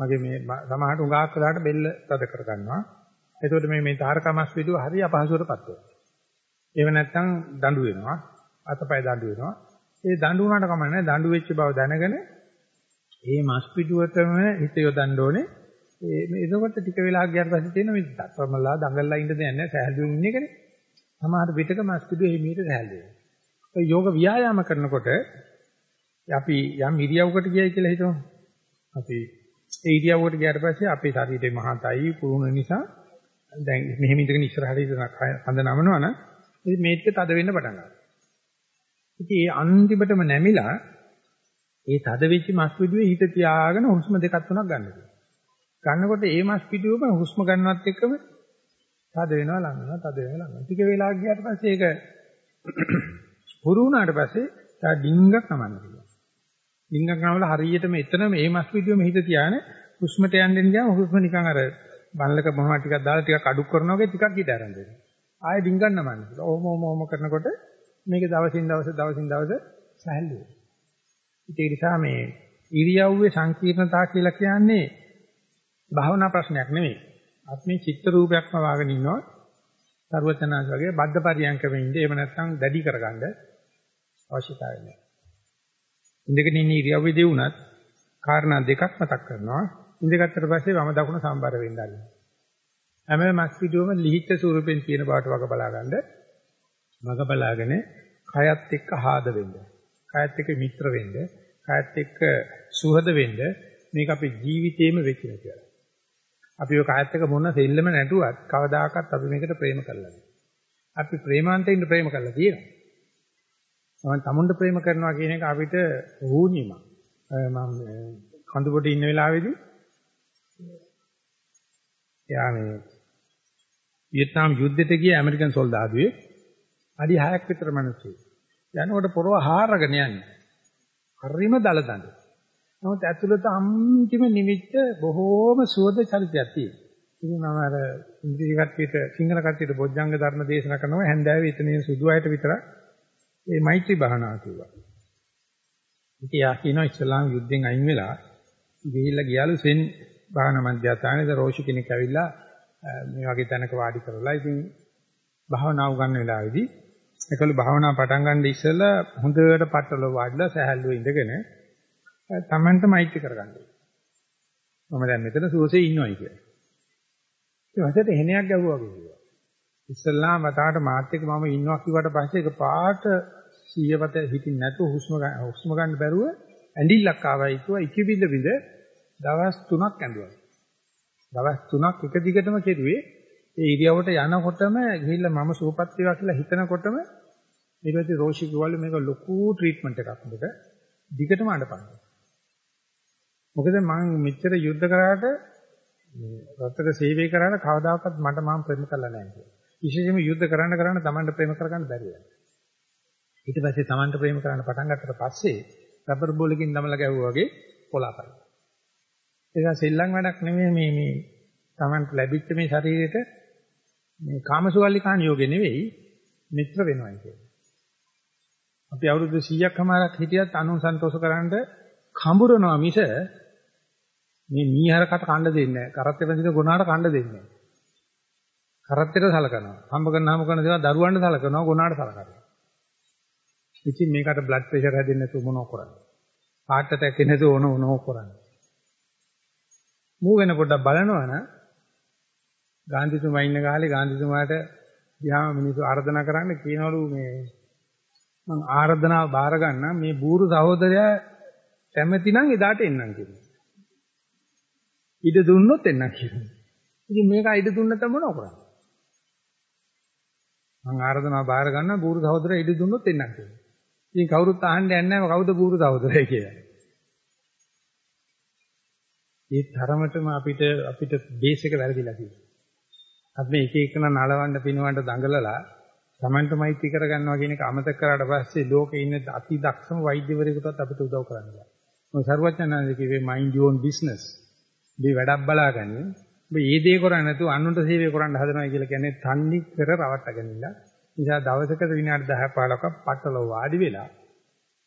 මගේ මේ සමහරට උගාක් වෙලාට බෙල්ල තද කර ගන්නවා. එතකොට මේ මේ තාරකමස් පිටුව හරි අපහසුවටපත් වෙනවා. එහෙම නැත්නම් දඬු වෙනවා. අතපය දඬු වෙනවා. ඒ දඬු වුණාට කමන්නේ දඬු වෙච්ච බව දැනගෙන ඒ මස් පිටුවටම හිත යොදන්න ඕනේ. ඒ එතකොට ටික වෙලා ගියාට පස්සේ තියෙන මේ දත්වමලා දඟලලා ඉන්න දෙයක් නැහැ සෑහලුවෙන් ඉන්න එකනේ. සමහර පිටක මස් පිටුවේ හිමීට සෑහලු වෙනවා. ඒ යෝග ව්‍යායාම කරනකොට අපි යම් ඉරියව්වකට ගියයි කියලා හිතමු. අපි ඒ ඉරියව්වට ගියාට පස්සේ අපේ ශරීරේ මහතයි පුරුණ නිසා දැන් මෙහෙම ඉඳගෙන ඉස්සරහට ඉඳන හඳ නමනවා නම් ඉතින් මේක තද වෙන්න පටන් ගන්නවා. ඉතින් ඒ අන්තිමටම නැමිලා ඒ තද වෙච්ච මස් පිටුවේ හිත තියාගෙන හුස්ම දෙකක් තුනක් ගන්න ගන්නකොට ඒ මස් පිටුවම හුස්ම ගන්නවත් එක්කම තද වෙනවා ලඟ වෙනවා තද වෙනවා ලඟ. ටික වෙලාවක් ගියාට පස්සේ ඒක පුරු වුණාට පස්සේ තා ඩිංගක් නමන්න පුළුවන්. ඩිංගක් නමලා හරියටම එතනම මේ මස් පිටුවේම හිත තියාගෙන හුස්මට යන්න ගියාම හුස්ම නිකන් අර බල්ලක මොනවා ටිකක් දාලා ටිකක් අඩු කරනවා වගේ ටිකක් හිට ආරම්භ වෙනවා. ආයෙ ඩිංගක් නමන්න. ඕම ඕම ඕම කරනකොට මේක දවසින් දවස දවසින් දවස සැහැල්ලු වෙනවා. ඒ නිසා මේ ඉරියව්වේ සංකීර්ණතාව කියලා කියන්නේ භාවනා ප්‍රශ්නයක් නෙමෙයි. අපි මේ චිත්ත රූපයක්ම වාගෙන ඉන්නවා. සර්වචනාංශ වගේ බද්ධ පරියන්කෙම ඉඳේ එහෙම නැත්නම් දැඩි කරගන්න අවශ්‍යතාවය නැහැ. ඉඳගෙන ඉන්න ඉරියව්වේදී වුණත් කාරණා දෙකක් මතක් කරනවා. ඉඳගත්තට පස්සේ වම දකුණ සම්බර වෙන්න ආරින්න. හැම මස් පිටුවම ලිහිච්ඡ ස්වරූපෙන් තියෙන බවට වග බලා ගන්න. වග බලාගෙන කයත් එක්ක ආද වෙන්න. කයත් එක්ක මිත්‍ර වෙන්න. කයත් එක්ක සුහද වෙන්න. මේක අපේ ජීවිතේම වෙච්ච කියලා. අපි ඔය කයත් එක්ක මොන සෙල්ලම නැටුවත් කවදාකවත් අපි මේකට ප්‍රේම කරලා නැහැ. අපි ප්‍රේමාන්තයෙන් ප්‍රේම කරලා තියෙනවා. මම තමුන්ට ප්‍රේම කරනවා කියන එක අපිට වුණිම. මම කඳුබඩ ඉන්න වෙලාවේදී එයා මේ වියට්නාම් යුද්ධෙට ගිය ඇමරිකන් සොල්දාදුවේ අඩි 6ක් විතර මිනිස්සු. යනකොට පොරව හාරගෙන යන්නේ. හරිම දලදඬ. නමුත් ඇතුළත අන්තිම නිමිත්ත බොහෝම සුවද චරිතයක් තියෙනවා. ඉතින් මම අර ඉන්ද්‍රිය කට්ටියට සිංහල කට්ටියට බොජ්ජංග ධර්ම දේශනා කරනවා හැන්දෑවේ ඉතනින් සුදු අයට විතරක් මේ මෛත්‍රී භාවනාව කිව්වා. ඉතින් යා කියනවා ඉස්ලාම් යුද්ධෙන් අයින් වෙලා ගිහිල්ලා ගියාලු සෙන් භාවනා මධ්‍යස්ථානයේ රෝෂි කෙනෙක් ඇවිල්ලා මේ වගේ තැනක වාඩි කරලා ඉතින් භාවනාව ගන්න වෙලාවේදී ඒකළු භාවනා පටන් ගන්න ඉස්සෙල්ලා හොඳට පట్టල වාඩිලා සහැල්ලුව ඉඳගෙන තමන්ට මෛත්‍රී කරගන්න. මම දැන් මෙතන සුවසේ ඉන්නවයි කියලා. ඒ වසරේ එහෙණයක් ගැහුවා කිව්වා. ඉස්සල්ලාම වතාවට මාත් එක්ක මම ඉන්නවා කිව්වට පස්සේ ඒක පාට සියවත හිතින් නැතුව හුස්ම හුස්ම ගන්න බැරුව ඇඬිල්ලක් ආවයි කිව්වා ඉකි බිඳ බිඳ දවස් 3ක් ඇඬුවා. දවස් 3ක් එක දිගටම කෙරුවේ ඒ ඉරියවට යනකොටම ගිහිල්ලා මම සූපත් වේවා කියලා හිතනකොටම ඊට පස්සේ රෝෂි කිව්වලු මේක ලොකු ට්‍රීට්මන්ට් එකක් උඹට දිගටම අඬපන්. මොකද මම මෙච්චර යුද්ධ කරාට රටට සේවය කරාට කවදාකවත් මට මම ප්‍රේම කළා නැහැ කියලා. විශේෂයෙන්ම යුද්ධ කරන්න කරන්න Tamanට ප්‍රේම කරගන්න බැරි වෙනවා. ඊට පස්සේ Tamanට ප්‍රේම කරන්න පටන් ගත්තට පස්සේ රබර් බෝලකින් දමලා ගැහුවා වගේ පොළාපයි. ඒක සෙල්ලම් වැඩක් නෙමෙයි මේ මේ Tamanට ලැබිච්ච මේ ශරීරෙට මේ කාමසුවල්ලිකාණ යෝගේ නෙවෙයි මිත්‍ර වෙනවා කියන්නේ. අපි අවුරුදු 100ක් හමාරක් හිටියත් අනුන් සන්තෝෂ කරන්න කඹරනවා මිස මේ මීහරකට කණ්ඩ දෙන්නේ නැහැ. කරත්තේ බඳින ගුණාට කණ්ඩ දෙන්නේ නැහැ. කරත්තේට සලකනවා. හම්බ කරන හම්බ කරන දේවල් දරුවන්ට සලකනවා ගුණාට සලකනවා. ඉතින් මේකට බ්ලඩ් ප්‍රෙෂර් හැදෙන්නේ නැතුව මොනව කරන්නේ? heart attack එන්නේ නැතුව ඕන ඕනෝ කරන්නේ. මූ වෙන පොඩ්ඩක් බලනවනම් ගාන්ධිතුමා ඉන්න කාලේ ගාන්ධිතුමාට ගියාම මිනිස්සු ආර්දනා කරන්න කියනවලු මේ මං ආර්දනාව බාර ගන්න මේ බూరు සහෝදරයා කැමති නම් එදාට එන්නම් කියනවා. ඉඩ දුන්නොත් එන්නම් කියනවා. ඉතින් මේක ඉඩ දුන්න නැත්නම් මොනව කරන්නේ? මං ආර්දනාව බාර ගන්න බూరు සහෝදරයා ඉඩ දුන්නොත් එන්නම් කියනවා. ඉතින් කවුරුත් අහන්න යන්නේ නැහැ කවුද බూరు සහෝදරයා කියලා. ඒ තරමටම අපිට අපිට බේස් එක වැරදිලා තියෙනවා. අපි එක එකන නලවන්න පිනවන්න දඟලලා Tamanට මෛත්‍රී කරගන්නවා කියන එක අමතක කරාට පස්සේ ලෝකේ ඉන්න අති දක්ෂම වෛද්‍යවරයෙකුටත් අපිට උදව් කරන්න බෑ. මොකද සරුවචනන්ද කිව්වේ mind your own business. මේ වැඩක් බලාගන්න. ඔබ මේ දේ කරන්නේ නැතුව අනුන්ට සේවය කරන්න හදනවා කියලා කියන්නේ තන්නේ කර රවට්ටගෙන ඉන්න. නිසා දවසකට විනාඩි 10 15ක් පටල වාඩි වෙලා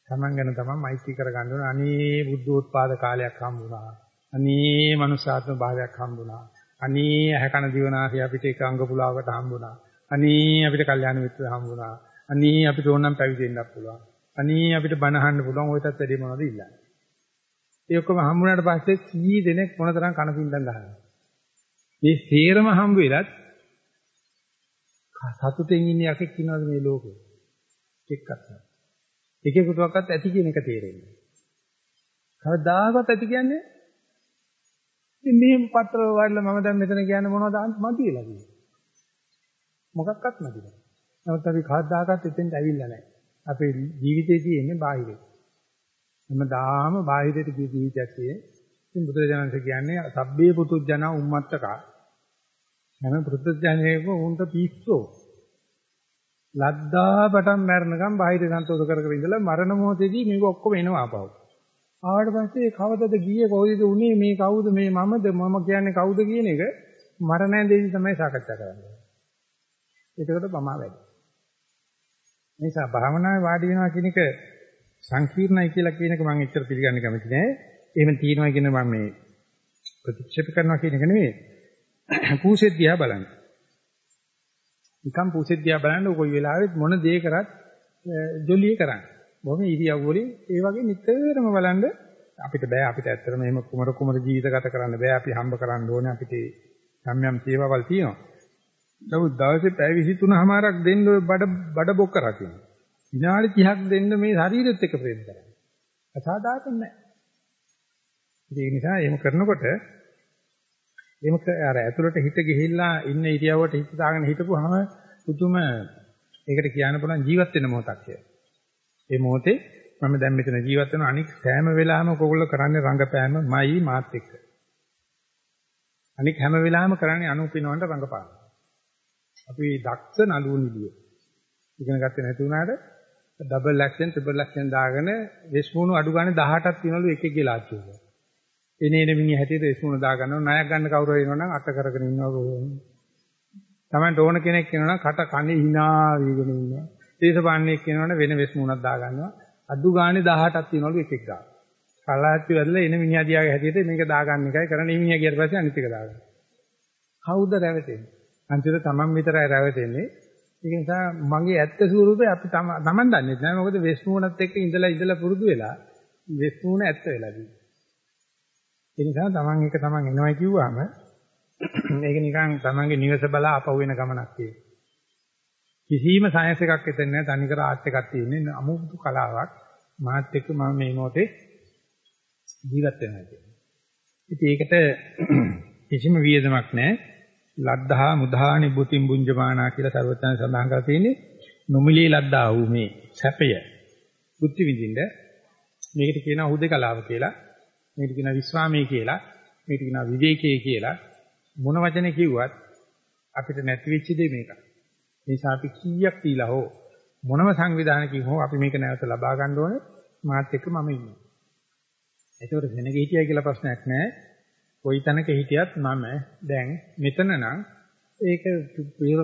Taman ගැන තමන් මෛත්‍රී කරගන්න ඕන. අනේ බුද්ධෝත්පාද කාලයක් හම්බුණා. අනේ මනුෂ්‍යාත්ම භාවයක් හම්බුණා. අනේ ඇහැකන දිවනාසය අපිට එක අංග පුලාවකට හම්බුණා. අනේ අපිට කල්යාණ මිත්‍ර හම්බුණා. අනේ අපිට ඕනම් පැවිදෙන්නත් පුළුවන්. අනේ අපිට බණ අහන්න පුළුවන්. ඔයටත් වැඩි මොනවද ඉල්ලන්නේ? ඒ ඔක්කොම හම්බුනාට පස්සේ කී දෙනෙක් මොනතරම් කනපින්දම් ගහනවා. මේ සේරම හම්බ වෙලත් සතුටෙන් ඉන්න යකෙක් ඉන්නවද මේ ලෝකේ? එක්කත් නැහැ. එකෙකුටවත් ඇති කියන එක තේරෙන්නේ නැහැ. කවදාකවත් ඇති කියන්නේ ඉතින් මෙහෙම පත්‍ර වල මම දැන් මෙතන කියන්නේ මොනවද මතියලා කියන්නේ. මොකක්වත් නැතිද. නමුත් අපි කවදාකවත් එතෙන්ට ඇවිල්ලා නැහැ. අපේ ජීවිතේ තියෙන්නේ බාහිරේ. හැමදාම බාහිරට ගිය ජීවිතයක් තියෙන්නේ. ඉතින් බුදුරජාණන්සේ කියන්නේ සබ්බේ පුතුජන උම්මත්තක හැම පුතුජනේක උන්ට පිස්සෝ. ලද්දා පටන් මරණකම් බාහිර සන්තෝෂ කර කර ඉඳලා මරණ මොහොතේදී මේක ඔක්කොම එනවා ආපහු. ආවට පස්සේ කවදද ගියේ කොහොමද උනේ මේ කවුද මේ මමද මම කියන්නේ කවුද කියන එක මරණයේදී තමයි සාකච්ඡා කරන්නේ. එතකොට පමා වැඩි. නිසා භාවනාවේ වාඩි වෙනවා කියන එක සංකීර්ණයි කියලා කියන එක මම එච්චර පිළිගන්න කැමති නෑ. එහෙම තියෙනවා කියන මම මේ ප්‍රතික්ෂේප කරනවා කියන එක නෙවෙයි. පූසෙත් දිහා බලන්න. නිකම් පූසෙත් දිහා බලන්න කොයි වෙලාවෙත් මොන දේ කරත් ජොලිය කරන්නේ. බොහොම ඉරියව් වලින් ඒ වගේ නිතරම බලන්න අපිට බෑ අපිට ඇත්තටම එහෙම කුමර කුමර ජීවිත ගත කරන්න බෑ අපි හම්බ කරන්න ඕනේ අපිට යම් යම් සේවාවල් තියෙනවා. නමුත් දවසේ පැය 23මාරක් දෙන්න ඔය බඩ බඩ බොක්ක රකින්න. විනාඩි 30ක් දෙන්න මේ ශරීරෙත් එක්ක ප්‍රේම කරන්න. අසාධාරණ නැහැ. ඒ නිසා එහෙම කරනකොට එහෙම අර ඇතුළට හිත ගිහිල්ලා ඉන්න ඉරියව්වට හිත දාගෙන හිටපුවාම පුදුම ඒකට කියන්න පුළුවන් ජීවත් වෙන මොහොතක් කියලා. ඒ මොහොතේ මම දැන් මෙතන ජීවත් වෙන අනික් සෑම වෙලාවෙම ඔයගොල්ලෝ කරන්නේ රංගපෑමමයි මාත් එක්ක. අනික් හැම වෙලාවෙම කරන්නේ අනුපිනවන්න රංගපාන. අපි දක්ෂ නළුව නිලිය. ඉගෙන ගත්තේ නැති වුණාට ඩබල් ඇක්ෂන් ට්‍රිපල් ඇක්ෂන් දාගෙන වෙස්මුණු අඩු ගානේ 18ක් තියනලු එකෙක්ගේ ලාච්චු එක. එනේ එනේ මිනිහ හැටියට වෙස්මුණු දා ගන්නවා ණයක් ගන්න කවුරු හරි ඉන්නවනම් අත කරගෙන ඉන්නවා. Tamanට ඕන කෙනෙක් ඉන්නවනම් කට කනේ hina වීගෙන ඉන්නවා. දේශපාලනයක් කියනවනේ වෙන වෙස් මුණක් දා ගන්නවා. අඩු ගානේ 18ක් තියනවලු එකෙක් ගන්න. කලාච්චි වැදලා එන මිනිහා දියාගේ හැටියට මේක දාගන්න එකයි කරන්නේ මිනිහා ගියට පස්සේ අනිත් එක දාගන්න. කවුද රැවටෙන්නේ? අන්තිමට තමන් විතරයි රැවටෙන්නේ. ඒක නිසා මගේ ඇත්ත ස්වරූපේ අපි තමන් දන්නේ නැහැ. මොකද වෙස් මුණත් එක්ක ඉඳලා ඉඳලා පුරුදු වෙලා වෙස් මුණ ඇත්ත වෙලා තියෙනවා. ඒ නිසා තමන් එක තමන් එනවයි කිව්වම මේක නිකන් තමන්ගේ නිවස බලා අපහු වෙන ගමනක් තියෙනවා. කිසිම සයන්ස් එකක් එතන නැහැ තනිකර ආර්ට් එකක් තියෙන්නේ අමුතු කලාවක් මාත් එක්ක මම මේ මොහොතේ ජීවත් වෙනවා කියන්නේ. ඉතින් ඒකට කිසිම වියදමක් නැහැ. ලද්දා මුධා නිබුතින් බුඤ්ජමානා කියලා සර්වඥයන් සඳහන් කරලා තියෙන්නේ නොමිලේ ලද්දා වූ මේ සැපය බුද්ධ විඳින්න මේකට කියනවා හුදේකලාව කියලා. මේකට කියනවා විස්වාමී කියලා. මේකට කියනවා විවේකී කියලා. මොන වචනේ කිව්වත් අපිට නැති වෙච්ච දේ මේකයි. නිසා අපි කීයක් දීලා හෝ මොනම සංවිධානයකින් හෝ අපි මේක නැවත ලබා ගන්න ඕනේ මාත් එක්ක මම ඉන්නවා. ඒකවල වෙනගෙ හිටියයි කියලා ප්‍රශ්නයක් නැහැ. කොයි තැනක හිටියත් මම දැන් මෙතන නම් ඒක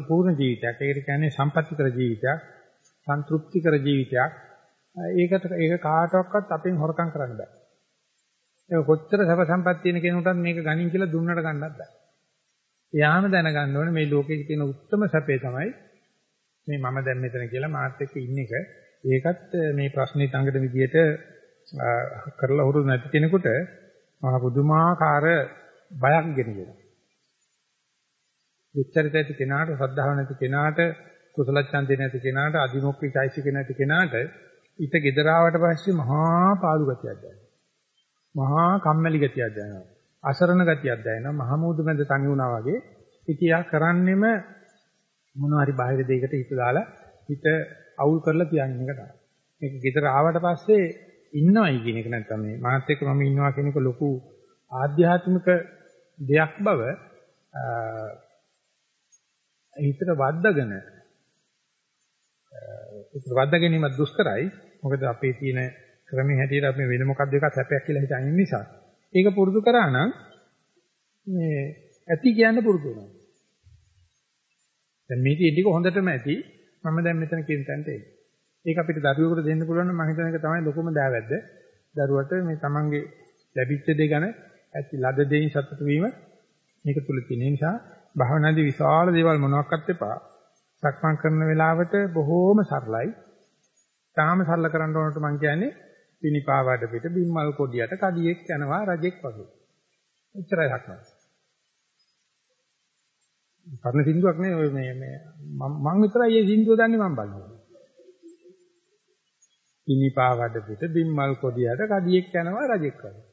පූර්ණ ජීවිතයක්. ඒකට කියන්නේ සම්පත්‍තිකර ජීවිතයක්, සන්තුෂ්ටිකර ජීවිතයක්. ඒකට ඒක කාටවත් අපෙන් හොරකම් කරන්න බෑ. ඒක කොච්චර සැප සම්පත් තියෙන කෙනෙකුටත් මේක ගණන් කියලා දුන්නට ගන්නත් බෑ. එයාම දැනගන්න ඕනේ මේ ලෝකයේ තියෙන උත්තරම සැපේ තමයි මේ මම දැන් මෙතන කියලා මාත් එක්ක ඉන්න එක ඒකත් මේ ප්‍රශ්නේ තංගන විදියට කරලා හුරු නැති කෙනෙකුට මහ පුදුමාකාර බයක් ගෙනගෙන. විචරිත ඇති කෙනාට ශ්‍රද්ධාව නැති කෙනාට කුසල ඡන්දේ නැති කෙනාට අදිමොක්ඛී চৈতසික නැති කෙනාට ඊට gedaraවට පස්සේ මහා පාළු ගතියක් දැනෙනවා. මහා කම්මැලි ගතියක් දැනෙනවා. අසරණ ගතියක් දැනෙනවා. මහමූදු මැද තනි වුණා වගේ. ඉතියා කරන්නෙම මොනවා හරි බාහිර දෙයකට හිත දාලා හිත අවුල් කරලා තියන්නේ එක තමයි. මේක ගෙදර ආවට පස්සේ ඉන්නවයි කියන එක නැත්නම් මේ මාත් එක්ක මම ඉන්නවා කියන එක ලොකු ආධ්‍යාත්මික දෙයක් බව හිතට වද්දගෙන හිතට වද්ද ගැනීම දුෂ්කරයි. මොකද අපේ තියෙන ක්‍රමයේ හැටියට අපි වෙන මොකක්ද එකක් හැපයක් කියලා හිතන්නේ නිසා. ඒක පුරුදු කරා නම් මේ ඇති කියන්න පුරුදු වෙනවා. දැන් මේ ටික හොඳටම ඇති. මම දැන් මෙතන කියන තැනට එන්නේ. ඒක අපිට දරුවෙකුට දෙන්න පුළුවන් නම් මම හිතන එක තමයි ලොකුම දෑවැද්ද. දරුවට මේ තමන්ගේ ලැබිච්ච දේ ගැන ඇති ලද දෙයින් සතුට වීම මේක තුල තියෙන නිසා භාවනාදී විශාල දේවල් මොනවාක්වත් එපා. සක්මන් කරන වෙලාවට බොහෝම සරලයි. තාම සරල කරන්න ඕනට මම කියන්නේ පිනිපාවඩ පිට බිම්මල් කොඩියට කඩියෙක් යනවා රජෙක් වගේ. එච්චරයි සක්මන්. පරණ සින්දුවක් නේ ඔය මේ මේ මම විතරයි මේ සින්දුව දන්නේ මම බලනවා. පිනිපාවඩ පිට බිම්මල් කොඩියට කඩියෙක් යනවා රජෙක් වගේ.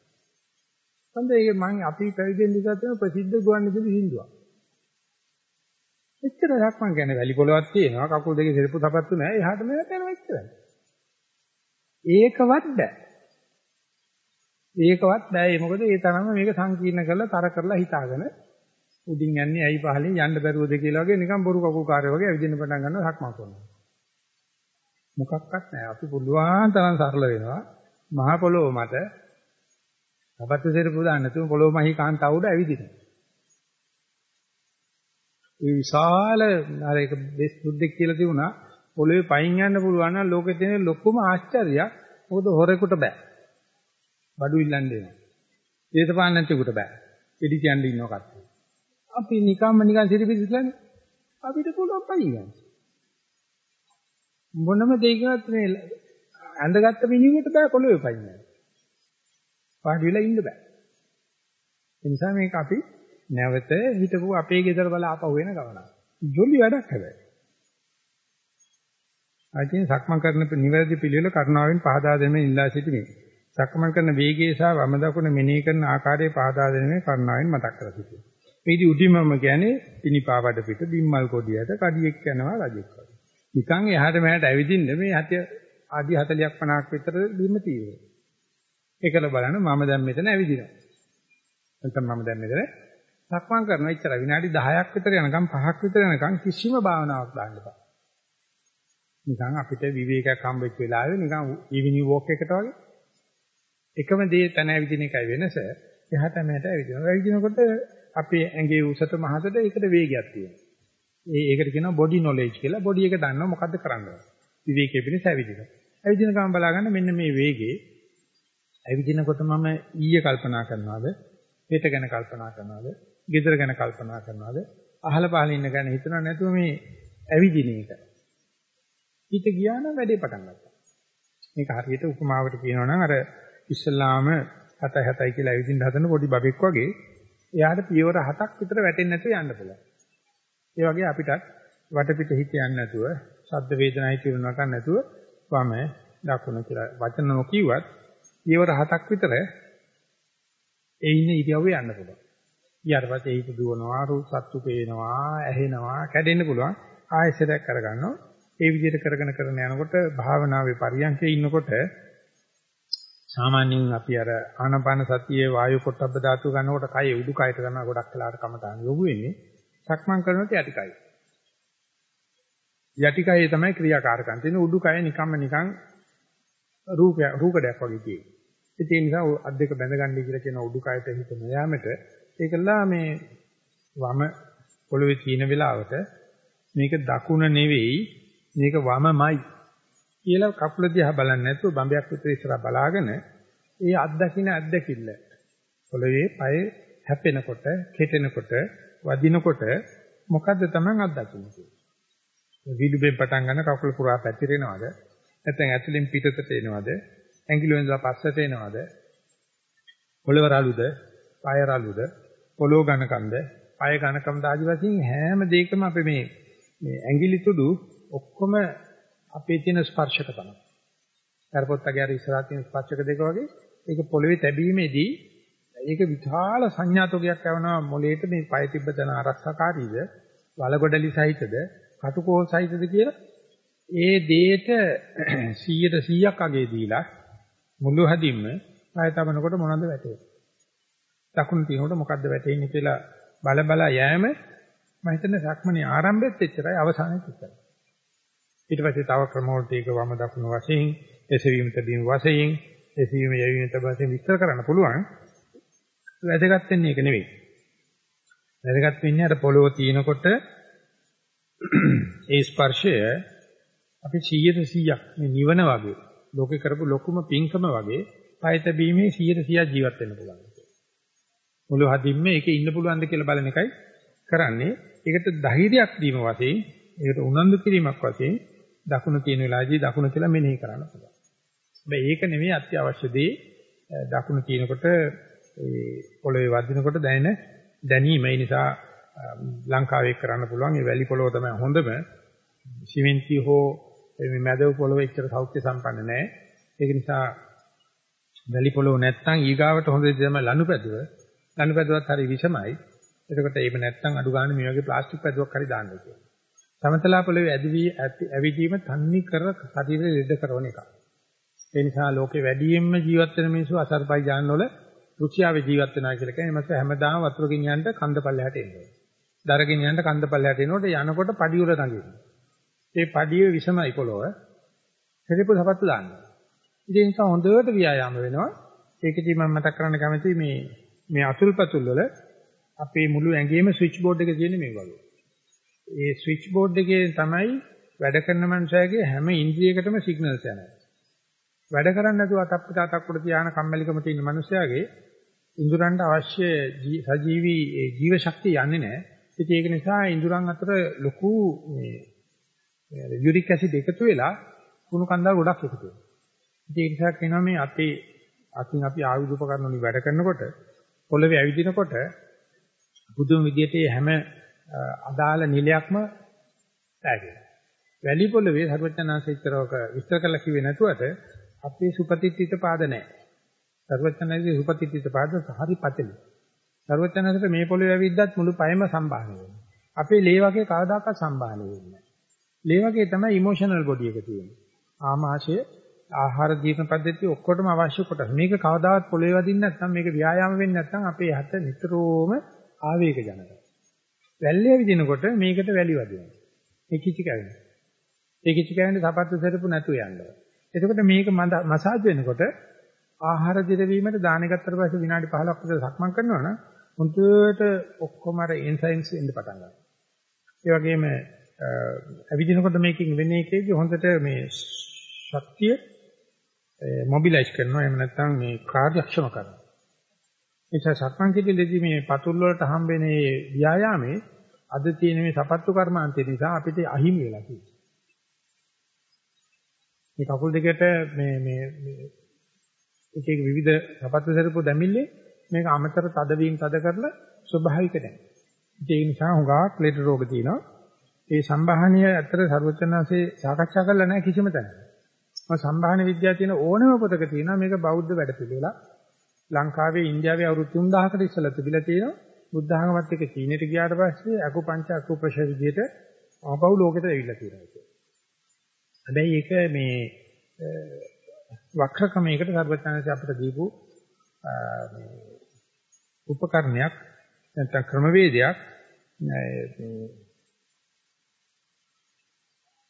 හොඳ ඒක මම අපි පැවිදෙන් නිසා තියෙන ප්‍රසිද්ධ ගුවන් විදුලි සින්දුවක්. එච්චර රක්මන් කියන්නේ වැලි පොලවක් තියෙනවා කකුල් දෙකේ සිරපු සපත්තු නැහැ එහාට මෙහාට යනවා එච්චරයි. ඒකවත් බෑ. ඒකවත් බෑ මොකද ඒ තරම මේක සංකීර්ණ කරලා තර කරලා හිතාගෙන උඩින් යන්නේ ඇයි පහලින් යන්න බැරුවද කියලා වගේ නිකන් බොරු කකුල් කාර්ය වගේ ඇවිදින්න පටන් ගන්නවා සක්මන් කරනවා. මොකක්වත් නැහැ. අපි පුළුවන් තරම් සරල වෙනවා. මහ පොළොව මත සපත්තු සිරපු දාන්න නැතුව පොළොව මහී කාන්තාව උඩ ඇවිදිනවා. ඒ විශාල අර ඒක බෙස් සුද්දෙක් කියලා තිබුණා පොළවේ පයින් යන්න පුළුවන් නම් ලෝකේ තියෙන ලොකුම ආශ්චර්යයක්. මොකද හොරෙකුට බෑ. බඩු ඉල්ලන්න එනවා දේශපාලනඥයෙකුට බෑ. ඉදි කියන්නේ ඉන්නව කට්ටිය. අපි නිකම්ම නිකන් සිරිපිසිලානේ අපිට පුළුවන් පයින් යන්න. මොනම දෙයකවත් මේ ඇඳගත්ත මිනිහෙකුට බෑ පොළවේ පයින් යන්න. පාඩි වෙලා ඉන්න බෑ. ඒ නිසා මේක අපි නැවත හිටපු අපේ ගෙදර බල ආපහු වෙන ගමනක්. ජොලි වැඩක් හැබැයි. අයිතින් සක්මන් කරන නිවැරදි පිළිවෙල කරුණාවෙන් පහදා දෙන්න ඉල්ලා සිටිමි. සක්මන් කරන වේගය සහ වම දකුණ මෙනෙහි කරන ආකාරයේ පහදා දෙන්නේ කරුණාවෙන් මතක් කර සිටිමි. මේදී උඩින්මම කියන්නේ පිනිපාවඩ පිට බිම්මල් කොඩියට කඩියෙක් යනවා රජෙක් වගේ. නිකන් එහාට මෙහාට ඇවිදින්න මේ හතිය ආදි 40ක් 50ක් විතර බිම තියෙනවා. ඒකල බලන්න මම දැන් මෙතන ඇවිදිනවා. නැත්නම් මම දැන් මෙතන සක්මන් කරනවා ඉච්චර විනාඩි 10ක් විතර යනකම් 5ක් විතර යනකම් කිසිම භාවනාවක් දාන්න එපා. නිකන් අපිට විවේකයක් හම්බෙච්ච වෙලාවේ නිකන් ඊවිනිං වෝක් එකට වගේ එකම දේ තන ඇවිදින එකයි වෙනස. එහාට මෙහාට ඇවිදිනවා. ඇවිදිනකොට අපේ ඇඟේ උසට මහතට ඒකට වේගයක් තියෙනවා. ඒ ඒකට කියනවා බොඩි නොලෙජ් කියලා. බොඩි එක දන්නවා මොකද්ද කරන්න ඕන. විවේකයේ පිණිස ඇවිදිනවා. ඇවිදින ගමන් බලාගන්න මෙන්න මේ වේගේ ඇවිදිනකොට මම ඊයේ කල්පනා කරනවාද? හෙට ගැන කල්පනා කරනවාද? ගෙදර ගැන කල්පනා කරනවාද? අහල පහල ඉන්න ගැන හිතනව නැතුව මේ ඇවිදින එක. හිත ගියා නම් වැඩේ පටන් ගත්තා. මේක හරියට උපමාවකට කියනවා නම් අර ඉස්ලාම 7 7යි කියලා ඇවිදින්න හදන පොඩි බබෙක් වගේ එයාට පියවර 7ක් විතර වැටෙන්නේ නැතුව යන්න පුළුවන්. ඒ වගේ අපිටත් වටපිට හිත යන්නේ නැතුව, ශබ්ද වේදනයි කියනවා ගන්න නැතුව වම දකුණ කියලා වචන නොකියුවත් පියවර 7ක් විතර ඒ ඉන්න ඉරියව්වේ යන්න පුළුවන්. ඊට පස්සේ ඒක දුවනවා, රූප සත්තු පේනවා, ඇහෙනවා, කැඩෙන්න පුළුවන්. ආයෙසරයක් කරගන්නවා. ඒ විදිහට කරගෙන කරගෙන යනකොට භාවනාවේ පරියන්කේ ඉන්නකොට සාමාන්‍යයෙන් අපි අර ආනාපාන සතියේ වායු පොට්ටබ්බ ධාතු ගන්නකොට කය උඩුකයට කරන ගොඩක් වෙලාවට කමතාන යොමු වෙන්නේ. සක්මන් කරනකොට යටිකය. යටිකයේ තමයි ක්‍රියාකාරකම් තියෙන්නේ. උඩුකය නිකම්ම නිකන් රූපය රූකඩයක් වගේ තියෙන්නේ. ඒ නිසා අත් දෙක බැඳගන්නයි කියලා කියන උඩුකයට හිත නොයාමට ඒකලා මේ වම පොළවේ තියෙන වෙලාවට මේක දකුණ නෙවෙයි මේක වමමයි කියලා කකුල දිහා බලන්නේ නැතුව බම්බයක් විතර ඉස්සරහා බලාගෙන ඒ අත්දකින්න අත්දකිල්ල පොළවේ පය හැපෙනකොට කෙටෙනකොට වදිනකොට මොකද්ද Taman අත්දකින්නේ? විදුබෙන් පටන් ගන්න කකුල පුරා පැතිරෙනවද? නැත්නම් ඇතුලෙන් පිටතට එනවද? ඇඟිලි වලින් පස්සට එනවද? පොළව රළුද? පය රළුද? පොළොව ඝනකන්ද, පය ඝනකන්ද ආදි වශයෙන් හැම දෙයකම අපි මේ මේ ඇඟිලි තුඩු ඔක්කොම අපේ තියෙන ස්පර්ශක තමයි. කරපොත්තගේ අර ඉස්සරහ තියෙන ස්පර්ශක දෙක වගේ ඒක පොළවේ තැබීමේදී ඒක විශාල සංඥාතෝගයක් යවනවා මොලේට මේ පය තිබ්බ තන ආරක්ෂාකාරීද, වලගොඩලි සහිතද, කටුකෝල් සහිතද කියලා ඒ දෙයට 100ට 100ක් අගේ දීලා මුළු හදින්ම පය තබනකොට මොනවද වැටෙන්නේ? දකුණු තියෙනකොට මොකද්ද වැටෙන්නේ කියලා බල බල යෑම මම හිතන්නේ සක්මනේ ආරම්භෙත් එච්චරයි අවසානෙත් එච්චරයි. ඊට පස්සේ තව ක්‍රම වලට ඒක වම දකුණු වශයෙන් එසවීම තැබීම වශයෙන් එසවීම යැවීම තබසෙන් විස්තර කරන්න පුළුවන්. වැදගත් වෙන්නේ ඒක නෙවෙයි. වැදගත් වෙන්නේ අර පොළොව තියෙනකොට ඒ ස්පර්ශය අපි 100ට 100ක් මේ නිවන වගේ ලෝකේ කරපු ලොකුම පින්කම වගේ පය තැබීමේ 100ට 100ක් ජීවත් වෙන්න පුළුවන්. මුළු හදින්ම ඒකේ ඉන්න පුළුවන්ද කියලා බලන එකයි කරන්නේ. ඒකට ධෛර්යයක් දීම වශයෙන්, ඒකට උනන්දු කිරීමක් වශයෙන් දකුණ තියෙන වෙලාවේදී දකුණ කියලා මෙනෙහි කරන්න පුළුවන්. හැබැයි ඒක නෙමෙයි අත්‍යවශ්‍ය දේ. දකුණ තියෙනකොට ඒ පොළවේ වදිනකොට දැනෙන දැනීම. ඒ නිසා ලංකාවේ කරන්න පුළුවන් ඒ වැලි පොළව තමයි හොඳම. සිමෙන්ති හෝ මේ මැදව පොළව එච්චර සෞඛ්‍ය සම්පන්න නැහැ. ඒක නිසා වැලි පොළව නැත්තම් ඊගාවට හොඳ දේ තමයි ලනුපැදුව. ලනුපැදුවත් හරි විෂමයි. එතකොට ඒක නැත්තම් අඩු ගන්න මේ වගේ ප්ලාස්ටික් පැදුවක් හරි දාන්න කියලා. සමතලා පොළවේ ඇදවි ඇවිදීම තන්නේ කර ශරීරය ලෙඩ කරන එක. ඒ නිසා ලෝකේ වැඩියෙන්ම ජීවත් වෙන මිනිස්සු අසර්පයි ජානවල රුචියාවේ ජීවත් වෙනවා කියලා කියන්නේ මත හැමදාම වතුර ගෙනියන්න කන්ද පල්ලෙහාට එන්නේ. දර ගෙනියන්න කන්ද පල්ලෙහාට එනකොට යනකොට පඩි උර දඟිනවා. ඒ පඩියේ විසමයි පොළොව. හෙලිපු සපත්තු දානවා. ඉතින් ඒ නිසා හොඳට ව්‍යායාම වෙනවා. ඒකදී මම මතක් කරන්න කැමතියි මේ මේ අතුල්පතුල් වල අපේ මුළු ඇඟේම ස්විච් බෝඩ් එක තියෙන්නේ මේ වගේ. ඒ ස්විච් බෝඩ් එකේ තමයි වැඩ කරන මනුස්සයගේ හැම ඉන්ද්‍රියකටම සිග්නල්ස් යනවා. වැඩ කරන්නේ නැතුව අතක් පිට අතක් උඩ තියාන කම්මැලිකම තියෙන මනුස්සයාගේ ඉඳුරන්ට අවශ්‍ය සජීවී ජීව ශක්තිය යන්නේ නැහැ. ඉතින් ඒක නිසා ඉඳුරන් අතර ලොකු මේ යුරික් ඇසිඩ් එකතු වෙලා කුණු කන්දල් ගොඩක් එකතු වෙනවා. ඉතින් ඒ නිසා කියනවා මේ අපේ අකින් අපි ආයුධ උපකරණ වලින් වැඩ කරනකොට පොළවේ ඇවිදිනකොට බුදුන් විදියට හැම අදාළ නිලයක්ම පැහැදිලි. වැලි පොළවේ සර්වඥාන්සේතරවක විස්තර කළ කිව්වේ නැතුවට අපේ සුපතිත්ථිත පාද නැහැ. සර්වඥාන්සේ සුපතිත්ථිත පාද හරි පතලි. සර්වඥාන්සේට මේ පොළවේ ඇවිද්දත් මුළු පයම සම්බාහනය වෙනවා. අපේ ලේ වගේ කවදාකවත් සම්බාහනය වෙන්නේ නැහැ. ලේ වගේ තමයි ඉමෝෂනල් බොඩි එක තියෙන්නේ. ආමාශය ආහාර ජීවන පද්ධතිය ඔක්කොටම අවශ්‍ය කොටස්. මේක කවදාවත් පොළවේ වදින්න නැත්නම් මේක ව්‍යායාම වෙන්නේ නැත්නම් අපේ හත නිතරම ආවේග ජනකයි. වැල්ලේ විදිනකොට මේකට වැලි වදිනවා. ඒ කිචි කැවෙනවා. ඒ කිචි කැවෙන්නේ සපත්තු සරපු නැතුව යනවා. එතකොට මේක මසාජ් වෙනකොට ආහාර දිරවීමට දාන ගත්තට පස්සේ විනාඩි 15ක් විතර සක්මන් කරනවා නම් හොඳට ඔක්කොම අර එන්සයිම්ස් එන්න පටන් ගන්නවා. ඒ වගේම ඇවිදිනකොට මේකෙන් වෙන්නේ එකේදී හොඳට මේ ශක්තිය මොබිලයිස් කරනවා එහෙම නැත්නම් මේ කාර්යක්ෂම කරනවා. නිසා සක්මන් කිරීමේදී මේ පතුල් වලට හම්බෙන මේ ව්‍යායාමේ අද තියෙන මේ සපත්තු කර්මාන්තය නිසා අපිට අහිමි වෙලා තියෙනවා. මේ කකුල් දෙකට මේ මේ එක එක විවිධ සපත්තු සරපු දැමිල්ලේ මේක අමතර තදවීම තද කරලා ස්වභාවික නැහැ. ඒ නිසා හුඟක් ලෙඩ රෝග තියෙනවා. ඒ සම්භාහනීය ඇත්තට ਸਰවචනාසේ සාකච්ඡා කරලා නැහැ කිසිම තැනක. මම සම්භාහන විද්‍යාව තියෙන ඕනම පොතක තියෙනවා මේක බෞද්ධ වැඩපිළිවෙලක්. ලංකාවේ ඉන්දියාවේ අවුරුදු 3000කට ඉස්සෙල්ලා තිබිලා තියෙනවා. බුද්ධ ධර්මවත් එක්ක චීනෙට ගියාට පස්සේ අකුපංච අකුප්‍රශ විදියට ආපහු ලෝකෙට ඇවිල්ලා තියෙනවා. හැබැයි ඒක මේ වක්‍රකමයකට සර්වඥාන්සේ අපිට දීපු මේ උපකරණයක් නැත්නම් ක්‍රමවේදයක් මේ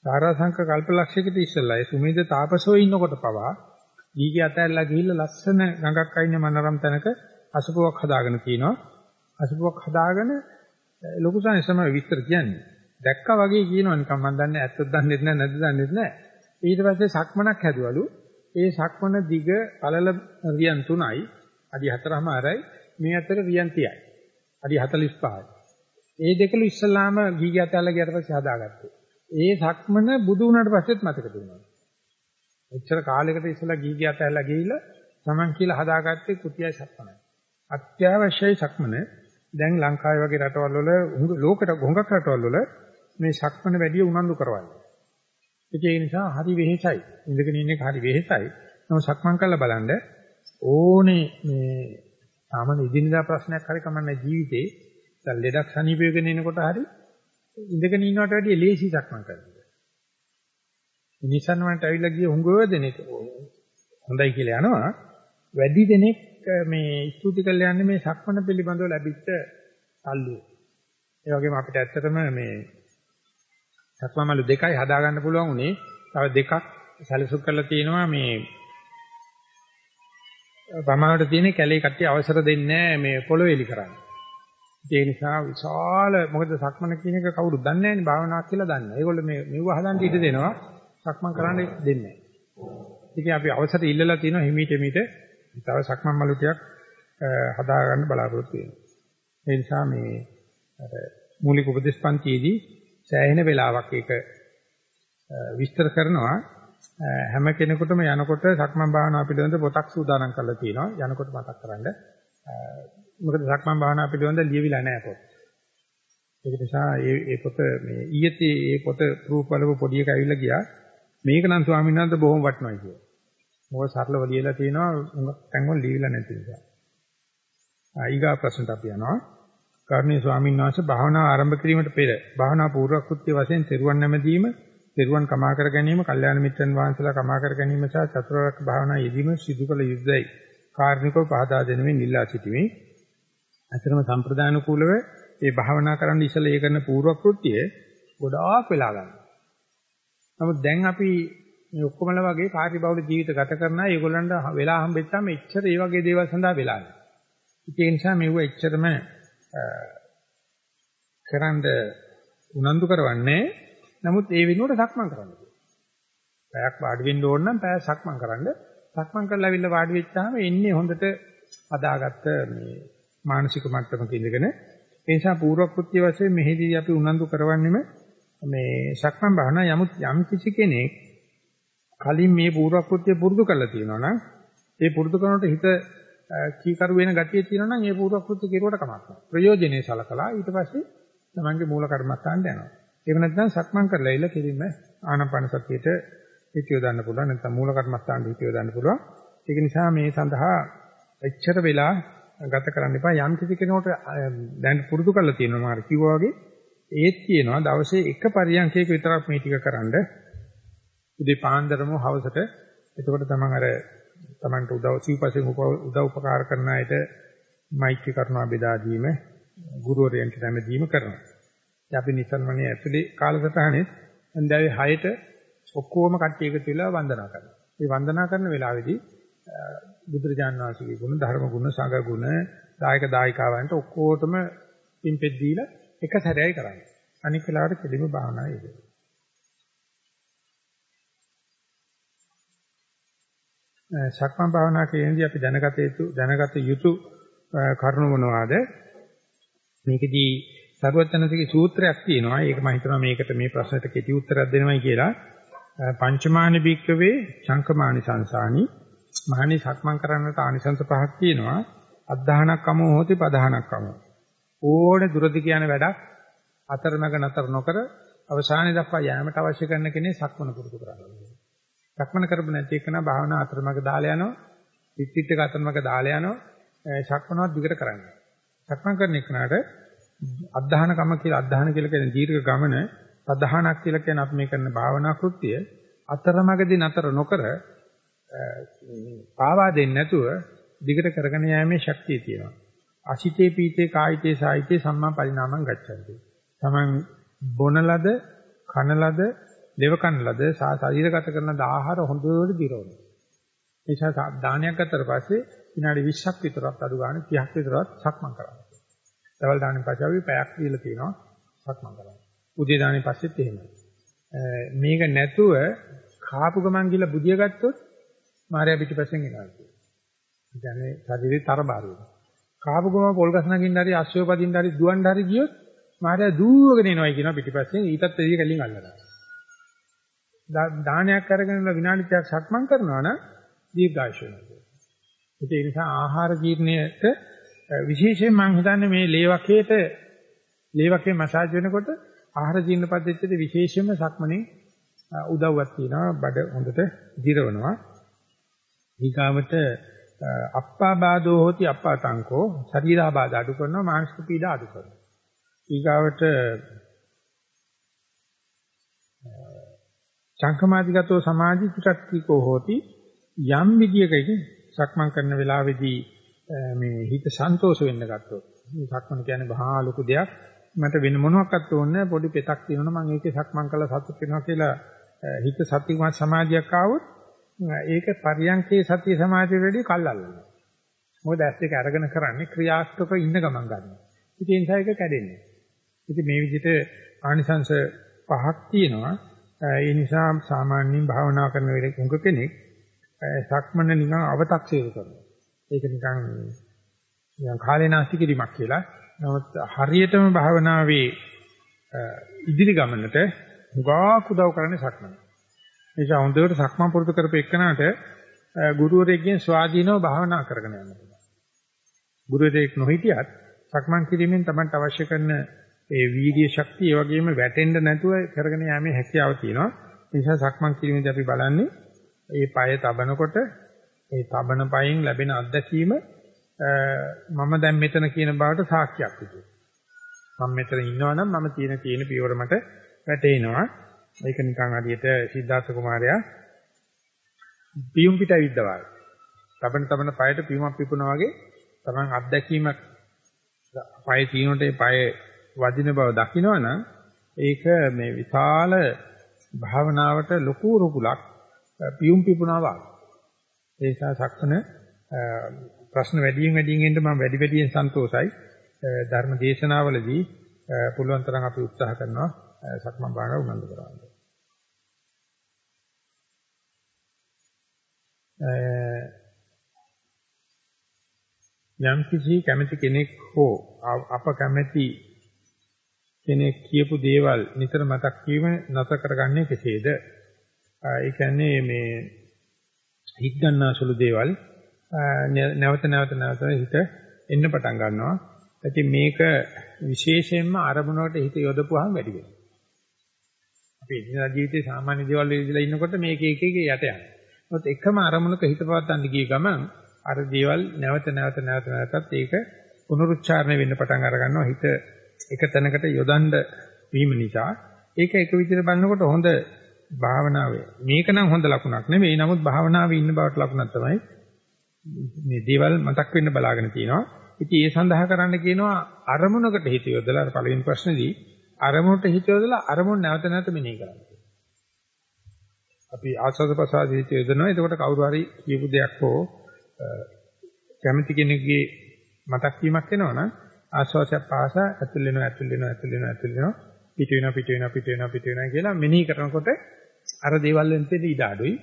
සාරාංශක කල්පලක්ෂයකට ඉස්සෙල්ලා ඒ සුමේද තාපසෝ ඉන්නකොට පවා දීගේ අතැල්ලා ගිහිල්ලා ලස්සන ගඟක් අයින මනරම් තැනක අසපුවක් හදාගෙන තිනවා. අසපුවක් හදාගෙන ලොකු සංසම විස්තර කියන්නේ. දැක්කා වගේ කියනවා නිකන් මම දන්නේ ඇත්තද දන්නේ නැහැ නැද්ද දන්නේ නැහැ. ඊට පස්සේ සක්මනක් හැදුවලු. ඒ සක්මන දිග පළල රියන් 3යි අඩි 4මාරයි මේ අතර රියන් 30යි අඩි 45යි ඒ දෙකලු ඉස්සලාම ගීගේ අතැල්ලා ගියට පස්සේ හදාගත්තා. ඒ සක්මන බුදු වුණාට පස්සෙත් මතක තියෙනවා. එච්චර කාලයකට ඉස්සලා ගී ගියත් ඇහැලා ගිහිල්ලා Taman කියලා හදාගත්තේ කුටියයි සක්මනයි. අත්‍යවශ්‍යයි සක්මන. දැන් ලංකාවේ වගේ රටවල් වල ලෝකෙට ගොඟක් රටවල් වල මේ සක්මන වැඩි උනන්දු කරවන්නේ. ඒ නිසා හරි වෙහෙසයි. ඉඳගෙන ඉන්න එක හරි වෙහෙසයි. නමුත් සක්මන් කරලා බලන්න ඕනේ මේ සාමාන්‍ය ඉදිනදා ප්‍රශ්නයක් හරි කමන්නේ ජීවිතේ දැන් ලෙඩක් සනීප වෙගෙන එනකොට හරි ඉඳගෙන ඉන්නවට වැඩිය ලේසි සක්මන් කරනවා. නිසන් වලට ඇවිල්ලා ගිය හුඟව දෙනෙක් හොඳයි කියලා යනවා. වැඩි දෙනෙක් මේ ස්තුති කරලා යන්නේ මේ සක්මන පිළිබඳව ලැබිච්ච සල්ලු. ඒ වගේම අපිට ඇත්තටම මේ සක්මමලු දෙකයි හදා ගන්න පුළුවන් උනේ. තව දෙකක් සැලසුම් කරලා තියෙනවා මේ වමාවට තියෙන කැලේ කට්ටිය අවසර දෙන්නේ මේ පොළොව එලි කරන්න. ඒ නිසා විශාල මොකද සක්මන කියන එක කවුරුත් දන්නේ නැහැ නේ භාවනාවක් කියලා දන්නේ. ඒගොල්ලෝ මේ මෙව හදන්න ඉඩ දෙනවා. සක්මන් කරන්න දෙන්නේ නැහැ. ඉතින් අපි අවසර ඉල්ලලා තිනවා හිමීට මිට තව සක්මන් මලු ටිකක් හදා ගන්න බලාපොරොත්තු වෙනවා. ඒ නිසා මේ අර මූලික උපදේශ පන්තියේදී සෑහෙන වෙලාවක් ඒක විස්තර කරනවා හැම කෙනෙකුටම යනකොට සක්මන් භාවනාව පිළිබඳ පොතක් සූදානම් කරලා තියෙනවා යනකොට මතක් කරගන්න. මොකද සක්මන් භාවනාව පිළිබඳ ලියවිලා නැහැ පොත්. ඒක නිසා මේ මේ පොත මේ ඊයේත් මේ පොත ප්‍රූෆ් බලපු පොඩි එක ඇවිල්ලා ගියා. මේක නම් ස්වාමීන් වහන්සේ බොහොම වටිනවා කියලා. මොකද සරලව ලියලා තියෙනවා තැන්වල ලියවිලා නැති නිසා. ඊගා ප්‍රශ්නට අපි යනවා. කර්ණීය ස්වාමීන් වහන්සේ භාවනාව ආරම්භ කිරීමට පෙර භාවනා පූර්වකෘත්‍ය වශයෙන් තෙරුවන් නැමදීම, තෙරුවන් කමා කර ගැනීම, කල්යාණ මිත්‍රන් වහන්සේලා කමා කර ගැනීම සහ චතුරාර්ය භාවනා යෙදීම සිදු කළ යුතුයි. කාර්මිකව පහදා දෙනමින් ඉල්ලා සිටිමි. අතරම සම්ප්‍රදාන කූලව මේ භාවනා කරන්න ඉස්සෙල්ලා ඒ කරන පූර්වකෘත්‍ය ගොඩාක් වෙලා ගන්නවා. නමුත් දැන් අපි මේ ඔක්කොමලා වගේ කාර්යබහුල ජීවිත ගත කරන අය ඒගොල්ලන්ට වෙලා හම්බෙච්චාම එච්චර ඒ වගේ දේවල් සඳහා වෙලා නැහැ. ඒ නිසා මෙව එච්චරම කරන්න උනන්දු කරවන්නේ නමුත් ඒ වෙනුවට සක්මන් කරන්න. පැයක් වාඩි වෙන්න ඕන නම් පැය සක්මන් කරන්න. සක්මන් කරලා අවිල්ල වාඩි වෙච්චාම එන්නේ හොඳට අදාගත්ත මේ මානසික මට්ටමක ඉඳගෙන ඒ නිසා පූර්වකෘත්‍ය වශයෙන් මෙහිදී අපි උනන්දු කරවන්නෙම මේ සක්මන් භාවනා යමුත් යම් කිසි කෙනෙක් කලින් මේ පූර්වකෘත්‍ය පුරුදු කරලා තියෙනවා නම් ඒ පුරුදු කරනකොට හිත කීකරු වෙන ගතිය තියෙනවා නම් ඒ පූර්වකෘත්‍ය කෙරුවට කමක් නැහැ. ප්‍රයෝජනේ සලකලා ඊට පස්සේ තමන්ගේ මූල කර්මස්ථානට යනවා. ඒක නැත්නම් සක්මන් කරලා ඉල කෙලින්ම ආනාපාන සතියට හිතියෝ දාන්න පුළුවන් නැත්නම් මූල කර්මස්ථානට හිතියෝ දාන්න පුළුවන්. ඒක නිසා මේ සඳහා එච්චර වෙලා ගත කරන්න එපා. යම් කිසි කෙනෙකුට දැන් පුරුදු කරලා තියෙනවා මාර කිව්වා වගේ ඒත් කියනවා දවසේ එක පරියන්කයක විතරක් මේ ටික කරන්න. උදේ පාන්දරම හවසට එතකොට තමයි අර Tamanට උදව් සිව්පසෙන් උදව් උපකාර කරන අයට මෛත්‍රී කරුණා බෙදා දීම ගුරුවරයන්ට නැමදීම කරනවා. ඉතින් අපි නිසන්වනේ ඇතුලේ කාලසටහනේ හන්දාවේ 6ට ඔක්කොම කට්ටිය එකතු වෙලා වන්දනා කරනවා. මේ වන්දනා කරන වෙලාවේදී බුදුරජාණන් වහන්සේගේ ගුණ ධර්ම ගුණ සංඝ ගුණ දායක දායිකාවන්ට ඔක්කොටම පින්පෙත් දීලා එක සැරේයි කරන්නේ. අනික් වෙලාවට කෙලිම භාවනා යෙදෙනවා. සක්මන් භාවනා කියනදී අපි දැනගත යුතු දැනගත යුතු කරුණු මොනවාද? මේකෙදී සර්වඥන්සේගේ සූත්‍රයක් තියෙනවා. ඒක මම හිතනවා මේකට මේ ප්‍රශ්නෙට කෙටි උත්තරයක් දෙනවයි කියලා. පංචමානි භික්කවේ සංකමානි සංසානි මහණි සක්මන් කරන්නට ආනිසංස පහක් තියෙනවා. අද්ධානක්කම හෝති පදහනක්කම. ඕනේ දුරදි කියන වැඩක් අතරමඟ නතර නොකර අවසානයේ දක්වා යෑමට අවශ්‍ය කරන කෙනේ සක්මන පුරුදු කරනවා. සක්මන කරපු නැති එකන භාවනා අතරමඟ දාලා යනවා. පිටිත් එක අතරමඟ දාලා යනවා. සක්මනවත් දිගට කරන්නේ. සක්මන් කරන එකනට අධධානකම කියලා අධධාන කියලා කියන දීර්ඝ ගමන සද්ධානක් කියලා කියන අපි මේ කරන භාවනා කෘත්‍ය අතරමඟදී නතර නොකර පාවා දෙන්නේ නැතුව දිගට කරගෙන යෑමේ ශක්තිය තියෙනවා. අසිතේ පීතේ කායිතේ සායිතේ සම්මා පරිණාමං ගච්ඡanti. තමන් බොනලද කනලද දෙවකන්ලද ශරීරගත කරන ආහාර හොඳට දිරවනවා. ඒ නිසා දානයක් ගත්තට පස්සේ විනාඩි 20ක් විතරක් අඩු ගන්න 30ක් විතරක් සක්මන් කරනවා. දවල් දාන්නේ පස්සේ අපි පැයක් දීලා තියෙනවා සක්මන් කරනවා. උදේ දාන්නේ පස්සෙත් එහෙමයි. මේක නැතුව කාපු ගමන් ගිහලා බුදිය ගත්තොත් මාර්යා පිටිපස්සෙන් එනවා. කියන්නේ ශරීරේ තරබාරු වෙනවා. කාපු ගමන් පොල් ගස් නගින්න හරි අශ්වය පදින්න හරි දුවන්න හරි ගියොත් මාර්යා දුවගෙන එනවා කියනවා පිටිපස්සෙන් ඊටත් එළිය කලින් අල්ලනවා. දානයක් අරගෙන විනාඩි 30ක් සක්මන් කරනවා නම් දීර්ඝායුෂ වෙනවා. ඒ නිසා ආහාර ජීර්ණයට විශේෂයෙන් මම හිතන්නේ මේ ලේවකේට ලේවකේ මසාජ් වෙනකොට ආහාර ජීර්ණ පද්ධතියේ විශේෂයෙන්ම සක්මනේ උදව්වක් තියෙනවා බඩ හොඳට දිරවනවා. ඊගාවට අප්පාබාධෝ හෝති අප්පාතංකෝ ශරීරාබාධ අඩු කරනවා මානසික පීඩා අඩු කරනවා. ඊගාවට සංකමාදිගතෝ සමාධි චිත්තක්කෝ හෝති. යම් විදියකකින් සක්මන් කරන වෙලාවේදී මේ හිත සන්තෝෂ වෙන්න ගත්තොත්. මේ සක්මන් කියන්නේ බහා ලොකු දෙයක්. මට වෙන මොනවාක්වත් ඕනේ පොඩි පෙතක් තියෙනවා මම ඒකේ සක්මන් කළා සතුට වෙනවා කියලා හිත සතිමත් සමාධියක් ආවොත් ඒක පරියන්කේ සතිය සමාධිය වැඩි කල්ල්ලනවා මොකද ඇස් දෙක අරගෙන කරන්නේ ක්‍රියාත්මක ඉන්න ගමන් ගන්නවා ඉතින් ඒ නිසා ඒක කැඩෙන්නේ ඉතින් මේ විදිහට ආනිසංශ පහක් තියෙනවා ඒ නිසා සාමාන්‍යයෙන් භාවනා කරන වෙලේ කෙනෙක් සක්මන නිකන් අව탁සීරු කරනවා. ඒක නිකන් නිකන් කාලේ නාස්ති කිරීමක් කියලා. නමුත් හරියටම භාවනාවේ ඉදිරි ගමනට උගාක් උදව් කරන්නේ සක්මන. ඒ නිසා හොඳට සක්මන් පුරුදු කරපෙන්නට ගුරුවරයෙක්ගෙන් ස්වාධීනව භාවනා කරගෙන යන්න පුළුවන්. ගුරුවරයෙක් නොහිටියත් සක්මන් කිරීමෙන් තමයි අවශ්‍ය කරන ඒ වීර්ය ශක්තිය ඒ වගේම වැටෙන්න නැතුව කරගෙන යෑමේ හැකියාව තියෙනවා. ඒ නිසා සක්මන් කිරීමේදී අපි බලන්නේ මේ পায় තබනකොට ඒ තබන පයෙන් ලැබෙන අත්දැකීම මම දැන් මෙතන කියන බවට සාක්ෂියක් විදියට. මම මෙතන ඉන්නවනම් මම තියෙන තියෙන පියවර මට වැටෙනවා. ඒක නිකන් හරියට සිද්ධාර්ථ කුමාරයා පියුම් පිට ඇවිද්දා වගේ. තබන තබන පයට පියුමක් පිපුණා වගේ තමන් අත්දැකීමක් පය තියනට පය වදින බව දකිනවනම් ඒක මේ විශාල භාවනාවට ලොකු රුකුලක් පියුම් පිපුණා වගේ. ඒ නිසා සක්මන ප්‍රශ්න වැඩියෙන් වැඩියෙන් එන්න මම වැඩි වැඩියෙන් සන්තෝසයි. ධර්ම දේශනාවලදී පුළුවන් තරම් අපි උත්සාහ කරනවා සක්මන් භාවනාව උනන්දු කරගන්න. යම් කිසි කැමැති කෙනෙක් හෝ අප කැමැති කෙනෙක් කියපු දේවල් නිතර මතක් වීම නැත කරගන්නේ කෙසේද? ඒ කියන්නේ මේ හිත ගන්නාසුළු දේවල් නැවත නැවත නැවත හිත එන්න පටන් ගන්නවා. ඉතින් මේක විශේෂයෙන්ම අරමුණකට හිත යොදපුවාම වැඩි වෙනවා. අපි එදිනදා ජීවිතේ සාමාන්‍ය දේවල් වලදීලා ඉන්නකොට මේක එක එක යට යනවා. මොකද එකම අරමුණක හිත පවත්තන්න ගිය ගමන් අර දේවල් නැවත නැවත නැවත නැවතත් ඒක පුනරුච්චාරණය වෙන්න පටන් අර ගන්නවා. හිත එක තැනකට යොදන්න වීම නිසා. ඒක එක විදිහට බලනකොට හොඳ භාවනාවේ මේක නම් හොඳ ලකුණක් නෙමෙයි. නමුත් භාවනාවේ ඉන්න බවට ලකුණක් තමයි මේ දේවල් මතක් වෙන්න බලාගෙන තියෙනවා. ඉතින් ඒ සඳහා කරන්න කියනවා අරමුණකට හිත යොදලා අර පළවෙනි ප්‍රශ්නේදී අරමුණට හිත යොදලා අරමුණ නැවත නැවත මෙනෙහි කරන්න. අපි ආස්වාද ප්‍රසාද හිත යොදනවා. එතකොට කවුරු හරි කියපු දෙයක් හෝ කැමති කෙනෙකුගේ මතක් වීමක් වෙනවනම් ආස්වාසය පාසා ඇතුල් වෙනවා ඇතුල් වෙනවා ඇතුල් වෙනවා ඇතුල් වෙනවා. පිට වෙනවා පිට වෙනවා පිට වෙනවා පිට වෙනවා කියලා මෙනෙහි කරනකොට අර දේවල් වලින් තියෙන ඉඩ අඩුයි.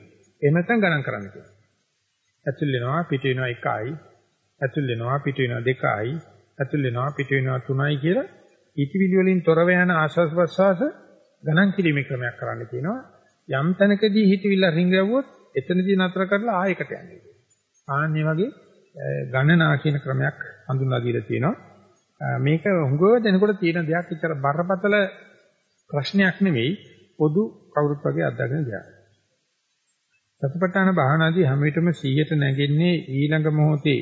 එහෙම නැත්නම් ගණන් කරන්න කියනවා. ඇතුල් වෙනවා පිට වෙනවා එකයි. ඇතුල් වෙනවා පිට වෙනවා දෙකයි. ඇතුල් වෙනවා පිට වෙනවා තුනයි කියලා ඉතිවිලි වලින් තොරව යන ආස්වාස් ප්‍රස්වාස ගණන් කිරීමේ ක්‍රමයක් කරන්න කියනවා. යම් තැනකදී හිතවිල්ල රිංගවුවොත් එතනදී නතර කරලා ආයෙකට යන්නේ ආන්නේ වගේ ගණනා කියන ක්‍රමයක් හඳුන්වා දීලා තියෙනවා මේක හුඟව දෙනකොට තියෙන දෙයක් විතර බරපතල ප්‍රශ්නයක් නෙවෙයි පොදු කවුරුත් වගේ අත්දකින දෙයක්. සතිපට්ඨාන භාවනාදී හැම විටම 100ට නැගෙන්නේ ඊළඟ මොහොතේ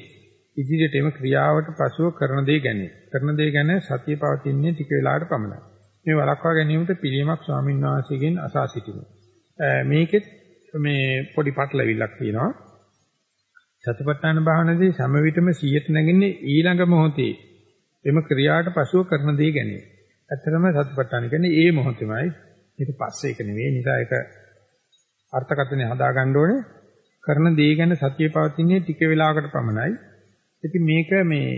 ඉදිරියට එම ක්‍රියාවට පසුව කරන දේ ගැන. කරන දේ ගැන සතිය පවතින්නේ ටික වෙලාවකට පමණයි. මේ වළක්වා ගැනීමට පිළියමක් ස්වාමීන් වහන්සේගෙන් අසා සිටිමු. මේකෙත් මේ පොඩි පටලවිල්ලක් තියෙනවා. සතිපට්ඨාන භාවනාවේ හැම විටම 100ට නැගෙන්නේ ඊළඟ මොහොතේ එම ක්‍රියාවට පසුව කරන දේ ගැන. ඇත්තටම සතිපට්ඨාන කියන්නේ ඒ මොහොතේමයි. ඊට පස්සේ ඒක නෙවෙයි. නිසා ඒක අර්ථකථනය හදා ගන්න ඕනේ. කරන දේ ගැන සතිය පවතින්නේ ටික වෙලාවකට පමණයි. ඉතින් මේක මේ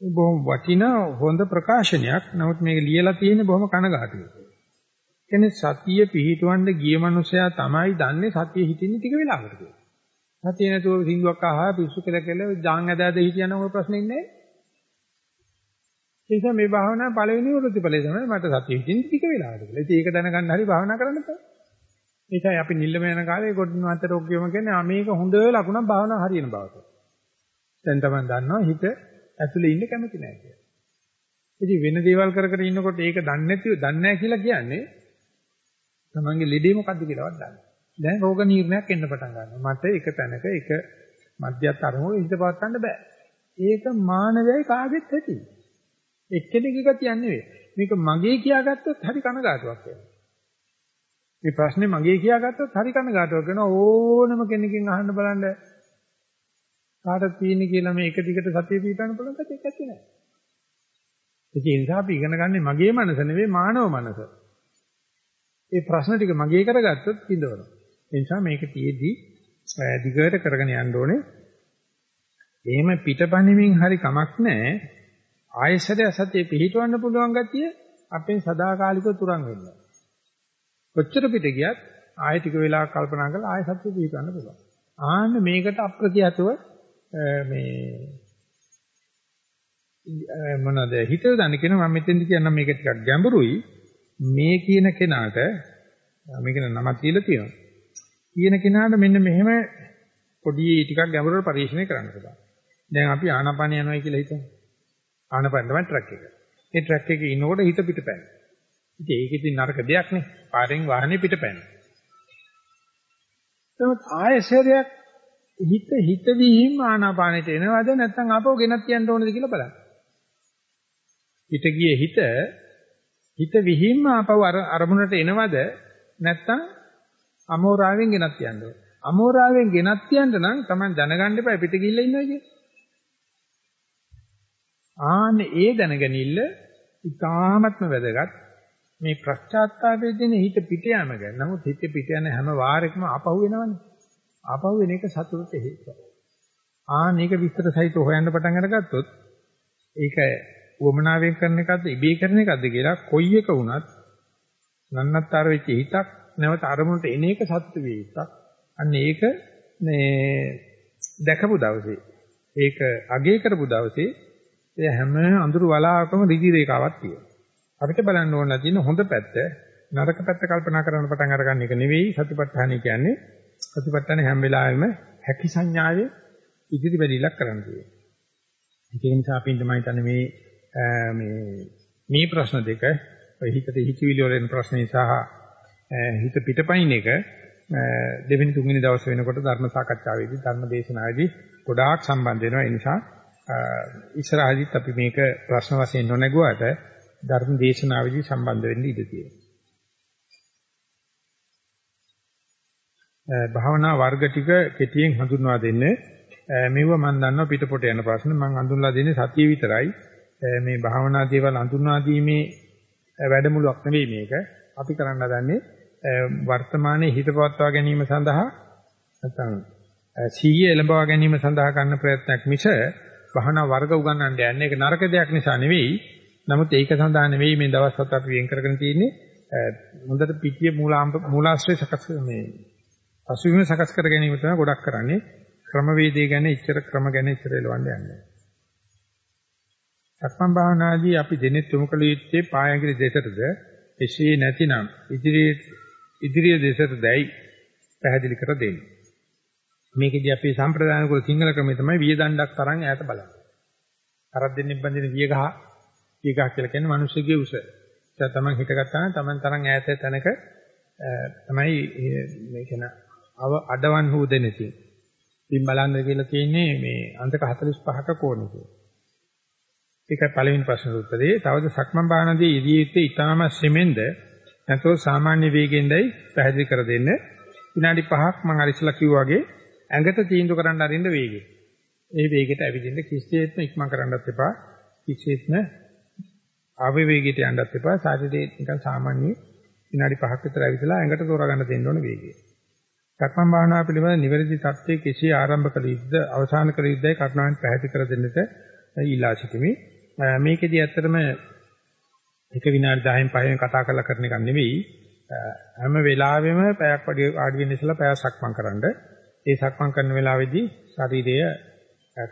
බොහොම වටිනා හොඳ ප්‍රකාශනයක්. නමුත් මේක ලියලා තියෙන්නේ බොහොම කනගාටුයි. කියන්නේ සතිය පිහිටවන්න ගිය මනුස්සයා තමයි දන්නේ සතිය හිටින්නේ ටික වෙලාවකට කියලා. සතිය නැතුව සිංදුවක් අහා පිස්සු කියලා කියලා ජාන් ඇදාද හිටියනම් ඔය ප්‍රශ්නේ ඉන්නේ නැහැ. ඒ නිසා මේ භාවනාව පළවෙනි වෘත්තිඵලය තමයි මට සතිය හිතින් ටික වෙලාවට කියලා. ඉතින් ඒක දැනගන්න හරි භාවනා කරන්න බෑ. ඒකයි අපි නිල්ලම යන කාලේ ගොඩනවන්ත රෝගියම කියන්නේ මේක හොඳ ලකුණක් භාවනාව හරියන බවට. දැන් තමයි දන්නවා හිත ඇතුලේ ඉන්න කැමති නැහැ කියලා. ඉතින් වෙන දේවල් කර කර ඉන්නකොට ඒක දන්නේ නැතිව දන්නේ නැහැ කියලා කියන්නේ තමන්ගේ ලෙඩේ මොකද්ද කියලාවත් දන්නේ. දැන් රෝග නිర్ణයක් එන්න පටන් ගන්නවා. මට එක තැනක එක මධ්‍යස්ථ අරමුණක හිත පවත්වන්න බෑ. ඒක මානවයයි කාගෙත් ඇති. එක්කෙනෙක්ගේ ගතියක් නෙවෙයි. මේක මගේ කියාගත්තොත් හරි කනගාටුවක් වෙනවා. මේ ප්‍රශ්නේ මගේ කියාගත්තොත් හරි කනගාටුවක් වෙනවා ඕනම කෙනකින් අහන්න බලන්න කාටද තියෙන්නේ කියලා මේ එක දිගට සතිය පිටවන්න පුළුවන් කතියක් ඇත්තේ නැහැ. ඒ නිසා අපි ඉගෙන ගන්න මගේ මනස නෙවෙයි මානව මනස. ඒ ප්‍රශ්න ටික මගේ කරගත්තොත් කිඳවනවා. ඒ නිසා මේක තියේදී දිගට කරගෙන යන්න ඕනේ. එහෙම පිටපණිමින් හරි කමක් නැහැ. ආයසරය සතිය පිහිටවන්න පුළුවන් ගතිය අපෙන් සදාකාලිකව තුරන් වෙනවා. කොච්චර පිට ගියත් ආයෙ ටික වෙලාවක් කල්පනා කරලා ආයෙ සතිය පිහිටවන්න පුළුවන්. ආන්න මේකට අප්‍රතිහතව මේ මොනවද හිතේ දන්න කියන මම මෙතෙන්දි කියන්නම් මේක ටිකක් ගැඹුරුයි මේ කියන කෙනාට මේක නමක් තියලා තියෙනවා. කියන කෙනාට මෙන්න මෙහෙම පොඩි ටිකක් ගැඹුරට පරිශීලනය කරන්න පුළුවන්. දැන් අපි ආනාපාන යනවා කියලා හිතමු. ආනාපාන තමයි ට්‍රක් එක. ඒ ට්‍රක් එකේ ඉනකොට හිත පිටපැන ඉතින් ඒක ඉතින් නරක දෙයක් නේ. පාරෙන් වාහනේ පිටපැන නමුත් ආයශරයක් හිත හිත විහිම් ආනාපානෙට එනවද නැත්නම් ආපහු ගෙනත් යන්න ඕනද කියලා බලන්න. හිත ගියේ හිත හිත විහිම් ආපහු අරමුණට එනවද නැත්නම් අමෝරාවෙන් ගෙනත් යන්න ඕන. අමෝරාවෙන් ගෙනත් යන්න නම් Taman දැනගන්න එපා පිට ගිහිල්ලා ඉන්නවා කියන්නේ. ආන්නේ ඒ දැනගැනිල්ල ඉතාමත්ම වැදගත්. මේ ප්‍රශ්චාත්තාපයේ දෙන හිත පිට යෑම ගැන. නමුත් හිත පිට යන හැම වාරයකම ආපහු වෙනවනේ. ආපහු වෙන එක සතුටට හේතුවක්. ආන මේක විස්තර සහිතව හොයන්න පටන් අරගත්තොත් ඒක වමනාවෙන් කරන එකක්ද ඉබේ කරන එකක්ද කියලා කොයි එක වුණත් නන්නත්තර වෙච්ච හිතක් නැවත අරමුණට එන එක සත්‍ය වේවිසක්. අන්න ඒක මේ දැකපු දවසේ ඒක අගේ කරපු දවසේ ඒ හැම අඳුරු වලාකම ඍජු රේඛාවක් තියෙනවා. අපිට බලන්න ඕන තියෙන හොඳ පැත්ත නරක පැත්ත කල්පනා කරන්න පටන් අරගන්න එක නෙවෙයි සතිපට්ඨානය කියන්නේ සතිපට්ඨාන හැම වෙලාවෙම හැකි සංඥාවේ ඉදිරි වැඩිලක් කරන්න තියෙනවා. ඒක නිසා අපි ඉඳමයි තන්නේ මේ මේ මේ ප්‍රශ්න දෙක හිතට හිතවිලි වලින් ප්‍රශ්නේ සහ හිත පිටපයින් එක දෙවෙනි තුන්වෙනි දවස් වෙනකොට ධර්ම සාකච්ඡාවේදී ධර්ම දේශනාවේදී ගොඩාක් සම්බන්ධ වෙනවා. ඒ නිසා ඉස්සරහදීත් අපි මේක ප්‍රශ්න වශයෙන් නොනගුවාට ධර්ම දේශනාවේදී සම්බන්ධ වෙන්න ඉඩ තියෙනවා. භාවනා වර්ග ටික කෙටියෙන් හඳුන්වා දෙන්නේ. මෙව මම දන්නවා පිටපොට යන ප්‍රශ්න මම හඳුන්ලා දෙන්නේ සතිය විතරයි. මේ භාවනා දේවල් හඳුන්වා දීමේ වැඩමුළුවක් නෙවෙයි මේක. අපි කරන්න හදන්නේ වර්තමානයේ හිත පවත්වා ගැනීම සඳහා නැත්නම් සීය එළඹවා ගැනීම සඳහා කරන ප්‍රයත්නයක් මිස භාවනා වර්ග උගන්වන්න යන්නේ ඒක නරක දෙයක් නිසා නෙවෙයි. නමුත් ඒක සඳහා නෙවෙයි මේ දවස් හත අපි වෙන් කරගෙන තියෙන්නේ. හොඳට පිටිය මූලාම්ප මූලාශ්‍රය සකස් මේ පසුබිම සකස් කර ගැනීම තමයි ගොඩක් කරන්නේ. ක්‍රමවේදය ගැන ඉච්ඡර ක්‍රම ගැන ඉච්ඡර එලවන්න යන්නේ. සක්මන් භාවනාදී අපි දෙනෙත් යොමු කළ යුත්තේ පායඟිරි දෙසටද එසේ නැතිනම් ඉදිරියේ ඉදිරිය දෙසටදයි පැහැදිලි කර දෙන්න. මේකෙදී අපි සම්ප්‍රදාන කුල සිංහල ක්‍රමය තමයි වියදණ්ඩක් තරම් ඈත බලන්න. කරත් දෙන්නේ බඳින වියගහ වියගහ කියලා කියන්නේ මිනිස්සුගේ උස. ඒක තමයි හිතගත්තා නම් Taman තරම් ඈත තැනක තමයි මේ කියන අඩවන් හු දෙන්නේ. ඉතින් බලන්න කියලා තියෙන්නේ මේ අන්තක 45ක කෝණක. ඒකයි පළවෙනි ප්‍රශ්න උත්තරේ. තවද සක්මන් බාහනදී ඉදියේ යුත්තේ ඊටාම සෙමෙන්ද නැතෝ සාමාන්‍ය වේගෙන්දයි පැහැදිලි කර දෙන්න. විනාඩි 5ක් මම අර ඉස්සලා කිව්වා වගේ ඇඟට තීන්දුව කරන්න අරින්න වේගෙ. ඒ වේගෙට ඇවිදින්න කිසිසේත්ම ඉක්මන් කරන්නත් එපා. කිසිසේත්ම ආවේගයට යන්නත් එපා. ශරීරයේ නිකන් සාමාන්‍ය විනාඩි 5ක් විතර ඇවිදලා ඇඟට තෝරගන්න දෙන්න ඕන වේගය. සක්මන් භාවනාව පිළිබඳ නිවැරදි தත්ත්වයේ කෙසේ ආරම්භ කළ යුතුද අවසන් කළ යුතුදයි කරුණාවෙන් පැහැදිලි කර දෙන්නට ඉල්ලා සිටිමි. මේකෙදි ඇත්තටම එක විනාඩි 10න් 5න් කතා කරලා කරන එක නෙවෙයි හැම වෙලාවෙම පැයක් වඩි ආඩි වෙන්න ඉස්සලා පැය සක්මන් කරන්න. ඒ සක්මන් කරන වෙලාවේදී ශරීරය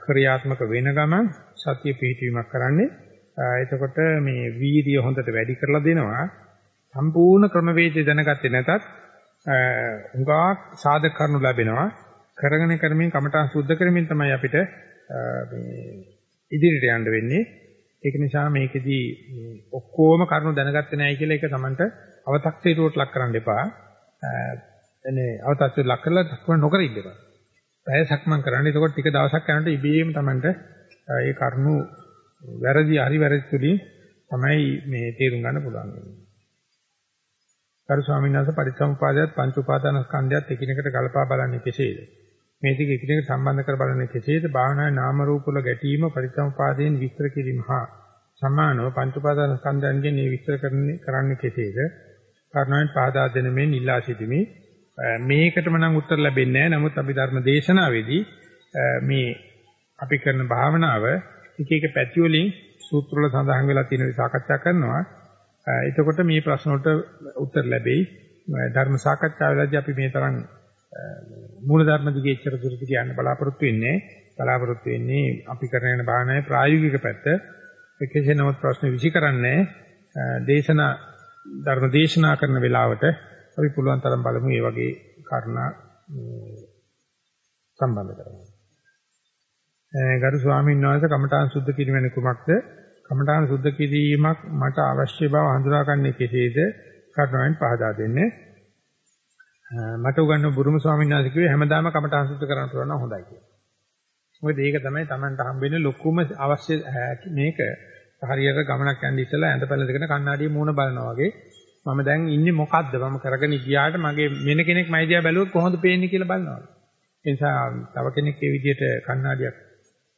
ක්‍රියාත්මක වෙන ගමන් සතිය පිහිටීමක් කරන්නේ. එතකොට මේ වීර්ය හොඳට වැඩි කරලා දෙනවා. සම්පූර්ණ ක්‍රමවේදය දැනගත්තේ නැතත් උඟා සාධක කරනු ලැබෙනවා. කරගෙන කරමින් කමඨා සුද්ධ කරමින් තමයි අපිට මේ ඉදිරියට යන්න වෙන්නේ. ඒක නිසා මේකෙදී ඔක්කොම කරුණු දැනගත්තේ නැහැ කියලා ඒක Tamanට අව탁සීරුවට ලක් කරන්න එපා. එනේ අව탁සීරු ලක් කරලා සක්මන් නොකර ඉන්න එපා. පැය සක්මන් කරන්න. එතකොට ටික දවසක් යනකොට ඉබේම Tamanට ඒ කරුණු වැරදි හරි වැරදි තුලින් තමයි මේ තේරුම් ගන්න පුළුවන් වෙන්නේ. කරු ස්වාමීන් වහන්සේ පරිසම්පාදයට පංච උපාදාන ස්කන්ධයත් එකිනෙකට ගලපා බලන්නේ කෙසේද? මේ දෙක එකිනෙකට සම්බන්ධ කර බලන්නේ කෙසේද? භාවනාවේ නාම රූප වල ගැටීම පරිසම්පාදයෙන් විස්තර කිරීම හා සමානව පංච උපාදාන ස්කන්ධයන්ගෙන් මේ විස්තර කරන්නේ කරන්නේ කෙසේද? කරුණාවෙන් පාදා දෙන මේ නිලා සිටිමි. මේකටම නම් උත්තර ලැබෙන්නේ නැහැ. නමුත් අපි ධර්ම දේශනාවේදී මේ අපි කරන භාවනාව එක එක පැති වලින් සූත්‍ර වල සඳහන් වෙලා තියෙන දේ සාකච්ඡා කරනවා. එතකොට මේ ප්‍රශ්න වලට උත්තර ලැබෙයි. ධර්ම සාකච්ඡාවේදී අපි මේ තරම් මූල ධර්ම දිගේ ඉච්ඡර දුරට කියන්න බලාපොරොත්තු වෙන්නේ. බලාපොරොත්තු වෙන්නේ අපි කරන භාවනාවේ ප්‍රායෝගික පැත්ත. කෙසේ නමුත් ප්‍රශ්න විසිකරන්නේ දේශනා ධර්ම දේශනා කරන වෙලාවට අපි පුළුවන් තරම් බලමු මේ වගේ කාරණා සම්බන්ධ කරගන්න. ගරු ස්වාමීන් වහන්සේ කමඨාන් සුද්ධ කිරීම කුමක්ද? කමඨාන් සුද්ධ කිරීමක් මට අවශ්‍ය බව හඳුනාගන්නේ කෙසේද? කරුණාවෙන් පහදා දෙන්නේ. මට උගන්වපු බුරුම ස්වාමීන් වහන්සේ කිව්වේ හැමදාම කමඨාන් සුද්ධ කරන්න පුළුවන් හොඳයි කියලා. මොකද ඒක තමයි Tamanට හම්බෙන්නේ ලොකුම අවශ්‍ය මේක හරියට ගමනක් යන්න ඉස්සලා ඇඳ පැලඳගෙන කණ්ණාඩියේ මූණ බලනවා වගේ මම දැන් ඉන්නේ මොකද්ද මම කරගෙන ගියාට මගේ වෙන කෙනෙක් මයි දිහා බැලුවොත් කොහොමද පේන්නේ කියලා බලනවා. ඒ නිසා තව කෙනෙක් ඒ විදිහට කණ්ණාඩියක්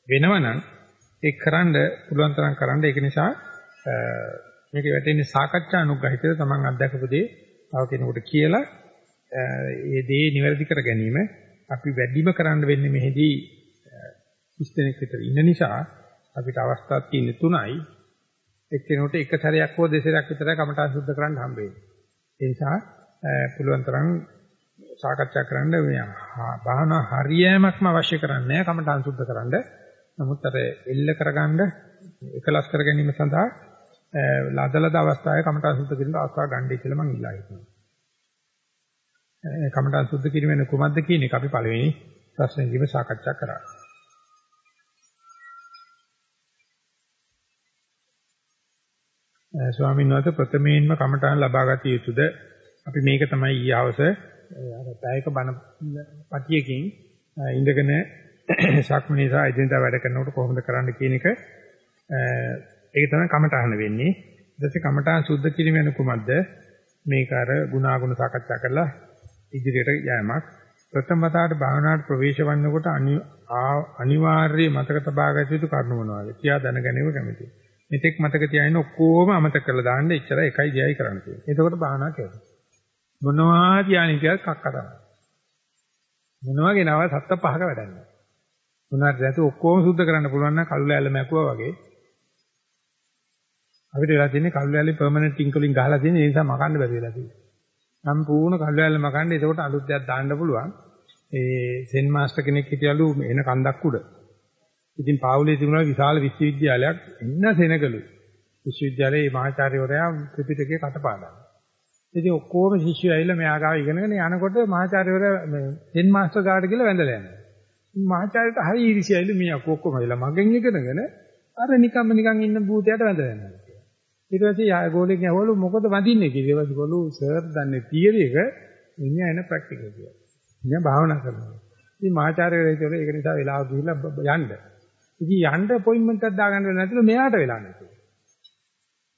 වෙනවනම් ඒක කරන්න පුළුවන් තරම් කරන්න ඒක නිසා මේක වැටෙන්නේ සාකච්ඡා අනුග්‍රහිතව තමන් අත්දකපු දේ තව කෙනෙකුට කියලා ඒ දේ නිවැරදි කර ගැනීම අපි වැඩිම කරන්න වෙන්නේ මෙහිදී ඉස්තෙනෙක් විතර ඉන්න නිසා අපිට අවස්ථාවක් තියෙන තුනයි එක්කෙනෙකුට එක සැරයක් හෝ දෙසරයක් විතරයි කමඨා සුද්ධ කරන්න හම්බෙන්නේ. ඒ නිසා පුළුවන් තරම් සාකච්ඡා කරන්න මේ භාවනා හරියෑමක්ම අවශ්‍ය කරන්නේ නැහැ කමඨා සුද්ධ කරන්න. නමුත් අර එල්ල කරගන්න එකලස් කර ගැනීම සඳහා ලදලද අවස්ථාවේ කමඨා සුද්ධ කිරීම අවස්ථාව ගන්නයි කියලා මම ඉල්ලා හිටිනවා. කමඨා සුද්ධ කිරීමෙන් කුමක්ද කියන එක අපි පළවෙනි ප්‍රශ්නෙදිම සාකච්ඡා කරා. ස්වාමීන් වහන්සේ ප්‍රථමයෙන්ම කමඨාන් ලබා ගත යුතුද? අපි මේක තමයි ඊයවස අර පැයක බණ පටියකින් ඉඳගෙන ශාක්මනීසා එදිනදා වැඩ කරනකොට කොහොමද කරන්න කියන එක. ඒක තමයි කමඨාන වෙන්නේ. ඊට පස්සේ කමඨාන් සුද්ධ කිරීම වෙන කුමක්ද? මේක අර ගුණාගුණ සාකච්ඡා කරලා ඉදිරියට යෑමක් ප්‍රථම වතාවට භාවනාවට ප්‍රවේශ වන්නකොට අනිවාර්ය මතක තබා ගත යුතු කරුණු මොනවාද කියා දැනගැනීම කැමතියි මෙතෙක් මතක තියාගෙන ඔක්කොම අමතක කරලා දාන්න එච්චර එකයි ගියයි කරන්න තියෙන්නේ. එතකොට බාහනා කරනවා. මොනවා කියන්නේ කියලා කක්ක තමයි. මොනවා ගෙනව සත්ත පහක වැඩක් නෑ. මොනවාද දැතු ඔක්කොම සුද්ධ කරන්න පුළුවන් නම් කළු ලෑල්ල මැකුවා වගේ. අපිට වෙලා තියෙන්නේ කළු ලෑල්ලේ පර්මනන්ට් ටින්කලින් ගහලා තියෙන ඒ නිසා මකන්න බැරි වෙලා තියෙනවා. සම්පූර්ණ කළු ලෑල්ල මකන්න එතකොට අලුත් දෙයක් දාන්න පුළුවන්. ඒ සෙන් මාස්ටර් කෙනෙක් හිටියලු එන කන්දක් උඩ. ඉතින් පාවුලේ තිබුණා විශාල විශ්වවිද්‍යාලයක් ඉන්න සෙනගලු. විශ්වවිද්‍යාලයේ මහාචාර්යවරයා ත්‍රිපිටකේ කටපාඩම්. ඉතින් ඔක්කොම ශිෂ්‍යයෝ ඇවිල්ලා මෙයා ගාව ඉගෙනගෙන යනකොට මහාචාර්යවරයා මේ සෙන් මාස්ටර් ගාවට ගිහලා වැඳලා යනවා. මහාචාර්යට හරි ඊර්ෂ්‍යයිලු මියා ඔක්කොම ඇවිල්ලා මගෙන් ඉගෙනගෙන අර නිකම්ම නිකන් ඉන්න භූතයට වැඳලා යනවා. ඊට පස්සේ යා ගෝලෙක් ඇහවලු මොකද වඳින්නේ කියලා. ඊට පස්සේ ගෝලු සර් දන්නේ තියරි එක ඉන්නේ එන ප්‍රැක්ටිකල් කියලා. ඉන්නේ භාවනා කරනවා. ඉතින් මහාචාර්යවරයා කියලා ඒක නිසා වෙලාව ගිහිල්ලා යන්න. ඉතින් යන්න අපොයින්ට්මන්ට් එකක් දාගන්න වෙලා නැතිව මෙයාට වෙලා නැති.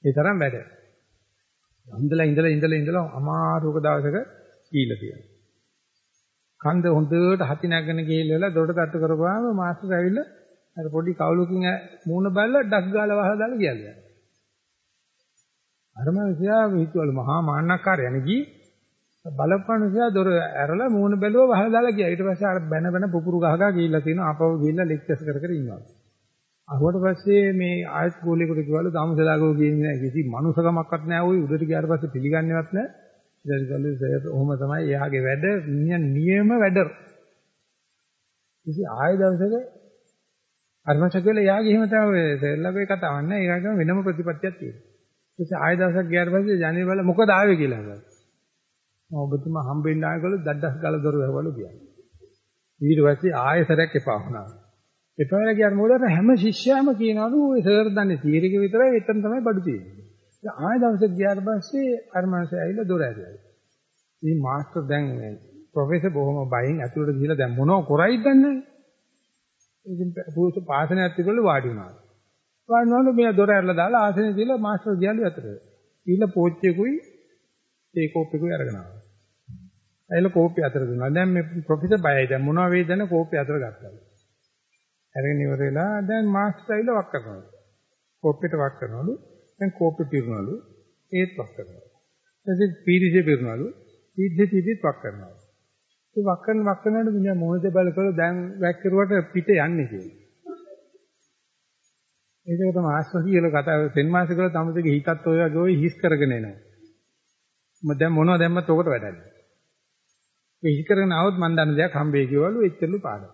ඒ තරම් වැඩ. ඉඳලා ඉඳලා ඉඳලා ඉඳලා අමාරුක දවසක කීලා තියෙනවා. කන්ද හොඳට හති නැගගෙන ගිහිල්ලා දොඩට තට්ටු කරපුවාම මාස්ටර් ඇවිල්ලා අර පොඩි කවුලකින් මූණ බලලා ඩක් ගාලා වහලා දාලා ගියල්ලා. අර මනුස්සයා හිතුවලු මහා මාන්නක්කාරයනේ ගියේ බලපන්නසයා දොර ඇරලා මූණ බැලුවා වහලා දාලා ගියා. ඊට පස්සේ අර බැන බැන පුපුරු ගහ ගහ ගිහිල්ලා තියෙනවා. ආපහු ගිහිල්ලා ලෙක්චර්ස් කර කර ඉන්නවා. අහුවට පස්සේ මේ ආයත් ගෝලයකට කිව්වලු දාමසලාගෝ කියන්නේ නැහැ. කිසි මනුසකමක්වත් නැහැ. ওই උඩට ගියාට පස්සේ පිළිගන්නේවත් නැහැ. ඊට පස්සේ සර් ඔහොම තමයි එයාගේ වැඩ නියම වැඩ. ඉතින් ආය දවසක අරමචකල එයාගේ එහෙම තමයි සර්ලගේ කතාවක් නැහැ. ඒකම වෙනම ප්‍රතිපත්තියක් තියෙනවා. ඊට ආය දවසක් ගියාට පස්සේ ජනේ බල මොකද ආවේ කියලා අහනවා. ඔබතුමා හම්බෙන්න ආයකලු දඩස් ගාලා දොර වැහවලු කියන්නේ. ඊට පස්සේ ආයෙසරයක් එපා වුණා. එපා වෙලා ගියාම මොකද හැම ශිෂ්‍යයාම කියනවලු ඔය සර් දන්නේ තීරික විතරයි එතන තමයි බඩු තියෙන්නේ. ආයෙ දවසක් ගියාට පස්සේ අර මනස ඇවිල්ලා දොර ඇරියා. ඉතින් මාස්ටර් දැන් ප්‍රොෆෙසර් බොහොම බයින් ඇතුළට ගිහිල්ලා දැන් මොනව කරයිද දන්නේ ඉතින් පුරුෂ පාසනයක් තිබුණලු වාඩි වුණා. වාඩි වුණාම මෙයා දොර ඇරලා දාලා ආසනේ දීලා මාස්ටර් ගියලු අතට. ඊළ පෝච්චියකුයි ඒ කෝප්පෙකුයි අරගෙන ආවා. ඇයිල කෝප්පිය අතර දුන්නා. දැන් මේ ප්‍රොෆෙසර් බයයි. දැන් මොනවා වේද දැන කෝප්පිය අතර ගත්තා. අරගෙන ඉවර වෙලා දැන් මාස්ටර් ඇවිල්ලා වක් කරනවා. කෝප්පෙට වක් කරනවලු. දැන් කෝප්පෙ පිරනවලු. ඒත් වක් කරනවා. ඊට පීරිසේ පිරනවලු. පීරිසේ තීදිත් වක් කරනවා. ඒ වක් කරන වක් කරනකොට මිනිහා මොහොතේ බලකල දැන් වැක් කරුවට පිට යන්නේ කියලා. ඒකට මාස්ටර් කියලා කතා සෙන් මාස්ටර් කියලා තමසගේ හිතත් ඔය වගේ ඔය හිස් කරගෙන එනවා. මම දැන් මොනවද දැම්මත් ඔකට වැඩක් නැහැ. ඒ ඉහි කරගෙන આવොත් මන් දන්න දෙයක් හම්බෙයි කියවලු එච්චරලු පාඩම.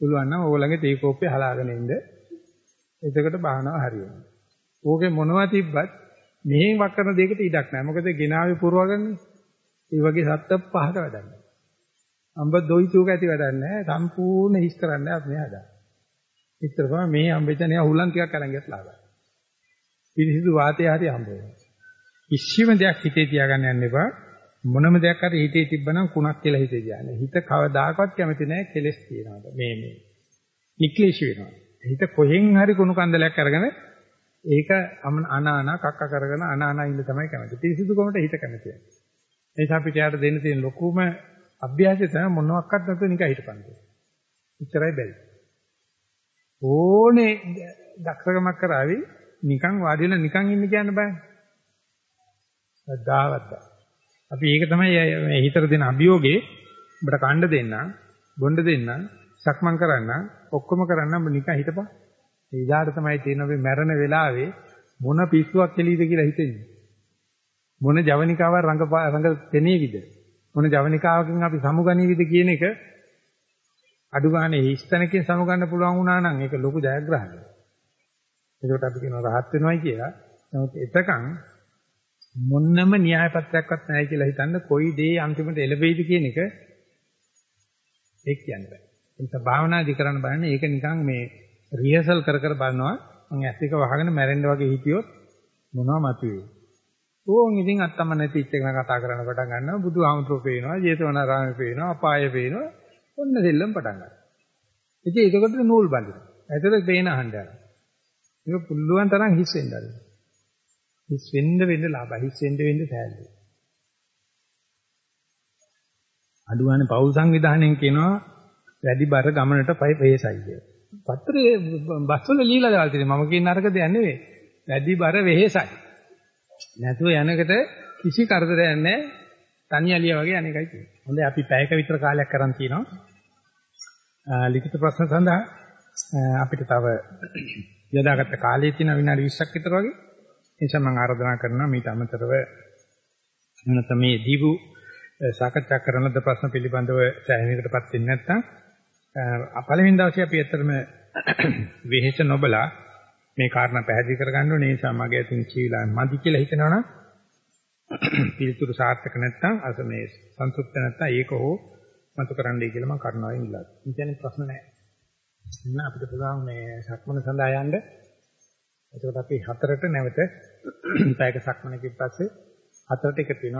පුළුවන් නම් ඕගොල්ලන්ගේ තේ කෝප්පේ හලාගෙන ඉන්න. එතකොට භාවනාව හරියනවා. ඕකේ මොනවා තිබ්බත් මෙහෙන් වක් කරන දෙයකට ඉඩක් නැහැ. මොකද ගෙනාවේ පුරවගන්නේ. ඒ වගේ සත්ත්ව පහක වැඩන්නේ. අම්බ දොයිතුක ඇති වැඩන්නේ නැහැ. සම්පූර්ණ හිස් කරන්න අපි හදා. ඉතරම මේ අම්බෙචනේ හුලන් ටිකක් අරන් ගියත් ලාභයි. පිරිසිදු වාතය හරි හම්බ වෙනවා. කිසිම දෙයක් හිතේ තියාගන්න යන්න එපා. මොනම දෙයක් හරි හිතේ තිබ්බනම් කුණක් කියලා හිතේ තියන්නේ. හිත කවදාකවත් කැමති නැහැ කෙලස් තියනවාට. මේ මේ. නික්ලේශ වෙනවා. හිත කොහෙන් හරි කුණු කන්දලයක් අරගෙන ඒක අනානා කක්ක කරගෙන අනානා ඉන්න තමයි කැමති. පිරිසිදුකමට හිත කැමති. ඒ නිසා අපිට යාට දෙන්න තියෙන ලොකුම අභ්‍යාසය තමයි මොනවත් නැතුව නිකන් හිටපන්. ඉතරයි බැරි. ඕනේ දක්ෂකමක් කරાવી නිකන් වාඩි වෙලා නිකන් ඉන්න කියන්න බෑ. ශ්‍රද්ධාවත්. අපි ඒක තමයි මේ හිතට දෙන අභියෝගේ ඔබට කණ්ඩ දෙන්න, බොණ්ඩ දෙන්න, සක්මන් කරන්න, ඔක්කොම කරන්න ඔබ නිකන් හිටපන්. ඒ ඉදාට තමයි තියෙන අපි මැරෙන වෙලාවේ මොන පිස්සුවක් කෙලීද කියලා හිතෙන්නේ. මොන ජවනිකාවක් රඟ රඟ තෙනේවිද? මොන ජවනිකාවකින් අපි සමුගනීවිද කියන එක අඩු ගානේ හිස්තැනකින් සමුගන්න පුළුවන් වුණා නම් ඒක ලොකු ජයග්‍රහණයක්. ඒකට අපි කියනවා රහත් වෙනවයි කියලා. නමුත් එතකන් මොන්නම න්‍යාය පත්‍රයක්වත් නැහැ කියලා හිතන්න කොයි දේ අන්තිමට එළවෙයිද කියන එක ඒක කියන්න බෑ. ඒ නිසා භාවනාදි කරන්න බලන්නේ ඒක නිකන් මේ රිහර්සල් කර කර බලනවා මම ඇස් එක වහගෙන මැරෙන්න වගේ හිටියොත් මොනවද මතුවේ. ඕන් ඉතින් අත්තම නැති ඉච්ච එක කතා කරන්න පටන් ගන්නවා බුදුහාමුදුරුවෝ පේනවා ජේතවනාරාමේ පේනවා අපාය පේනවා ඔන්න දෙල්ලම පටන් ගන්නවා. ඉතින් ඒකකට නූල් බඳිනවා. ඇතුළේ පේන අහන්න යනවා. ඒක පුළුවන් තරම් හිස් වෙන්න ආරයි. හිස් වෙන්න වෙන්න ලාභ හිස් වෙන්න වෙන්න සෑහලු. අඩුවානේ පෞල් සංවිධානයෙන් කියනවා වැඩි බර ගමනට පයි වේසයි කියලා. පත්‍රයේ බස්වල লীලා දාලා තියෙනවා. මම කියන අරක දෙයක් නෙවෙයි. වැඩි බර වෙහෙසයි. නැතුව යනකට කිසි කරදරයක් නැහැ. තනි අලියා වගේ අනේකයි තියෙන්නේ. හොඳයි අපි පැයක විතර කාලයක් කරන් තිනවා. ලිඛිත ප්‍රශ්න සඳහා අපිට තව යොදාගත්ත කාලය තියෙන විනාඩි 20ක් විතර වගේ. ඒ නිසා මම ආරාධනා කරනවා මීට අමතරව නැත්නම් මේ දීපු සාකච්ඡා කරන ද ප්‍රශ්න පිළිබඳව සෑහීමකටපත් වෙන්නේ නැත්නම් පළවෙනි දවසේ අපි ඇත්තටම වෙහෙස නොබලා මේ කාරණා පැහැදිලි කරගන්න ඕනේ. ඒ නිසා මගේ අතින් කීලා මදි කියලා හිතනවනම් පිළිතුරු සාර්ථක නැත්නම් අස මේ සන්තුෂ්ත නැත්නම් ඒක හෝ මතු කරන්නයි කියලා මම කරුණාවෙන් ඉල්ලනවා. ඒ කියන්නේ ප්‍රශ්න නැහැ. ඉන්න අපිට පුළුවන් මේ සක්මන සඳහා යන්න. එතකොට අපි හතරට නැවත පැයක සක්මනකින් පස්සේ හතරට එකතු වෙනවා.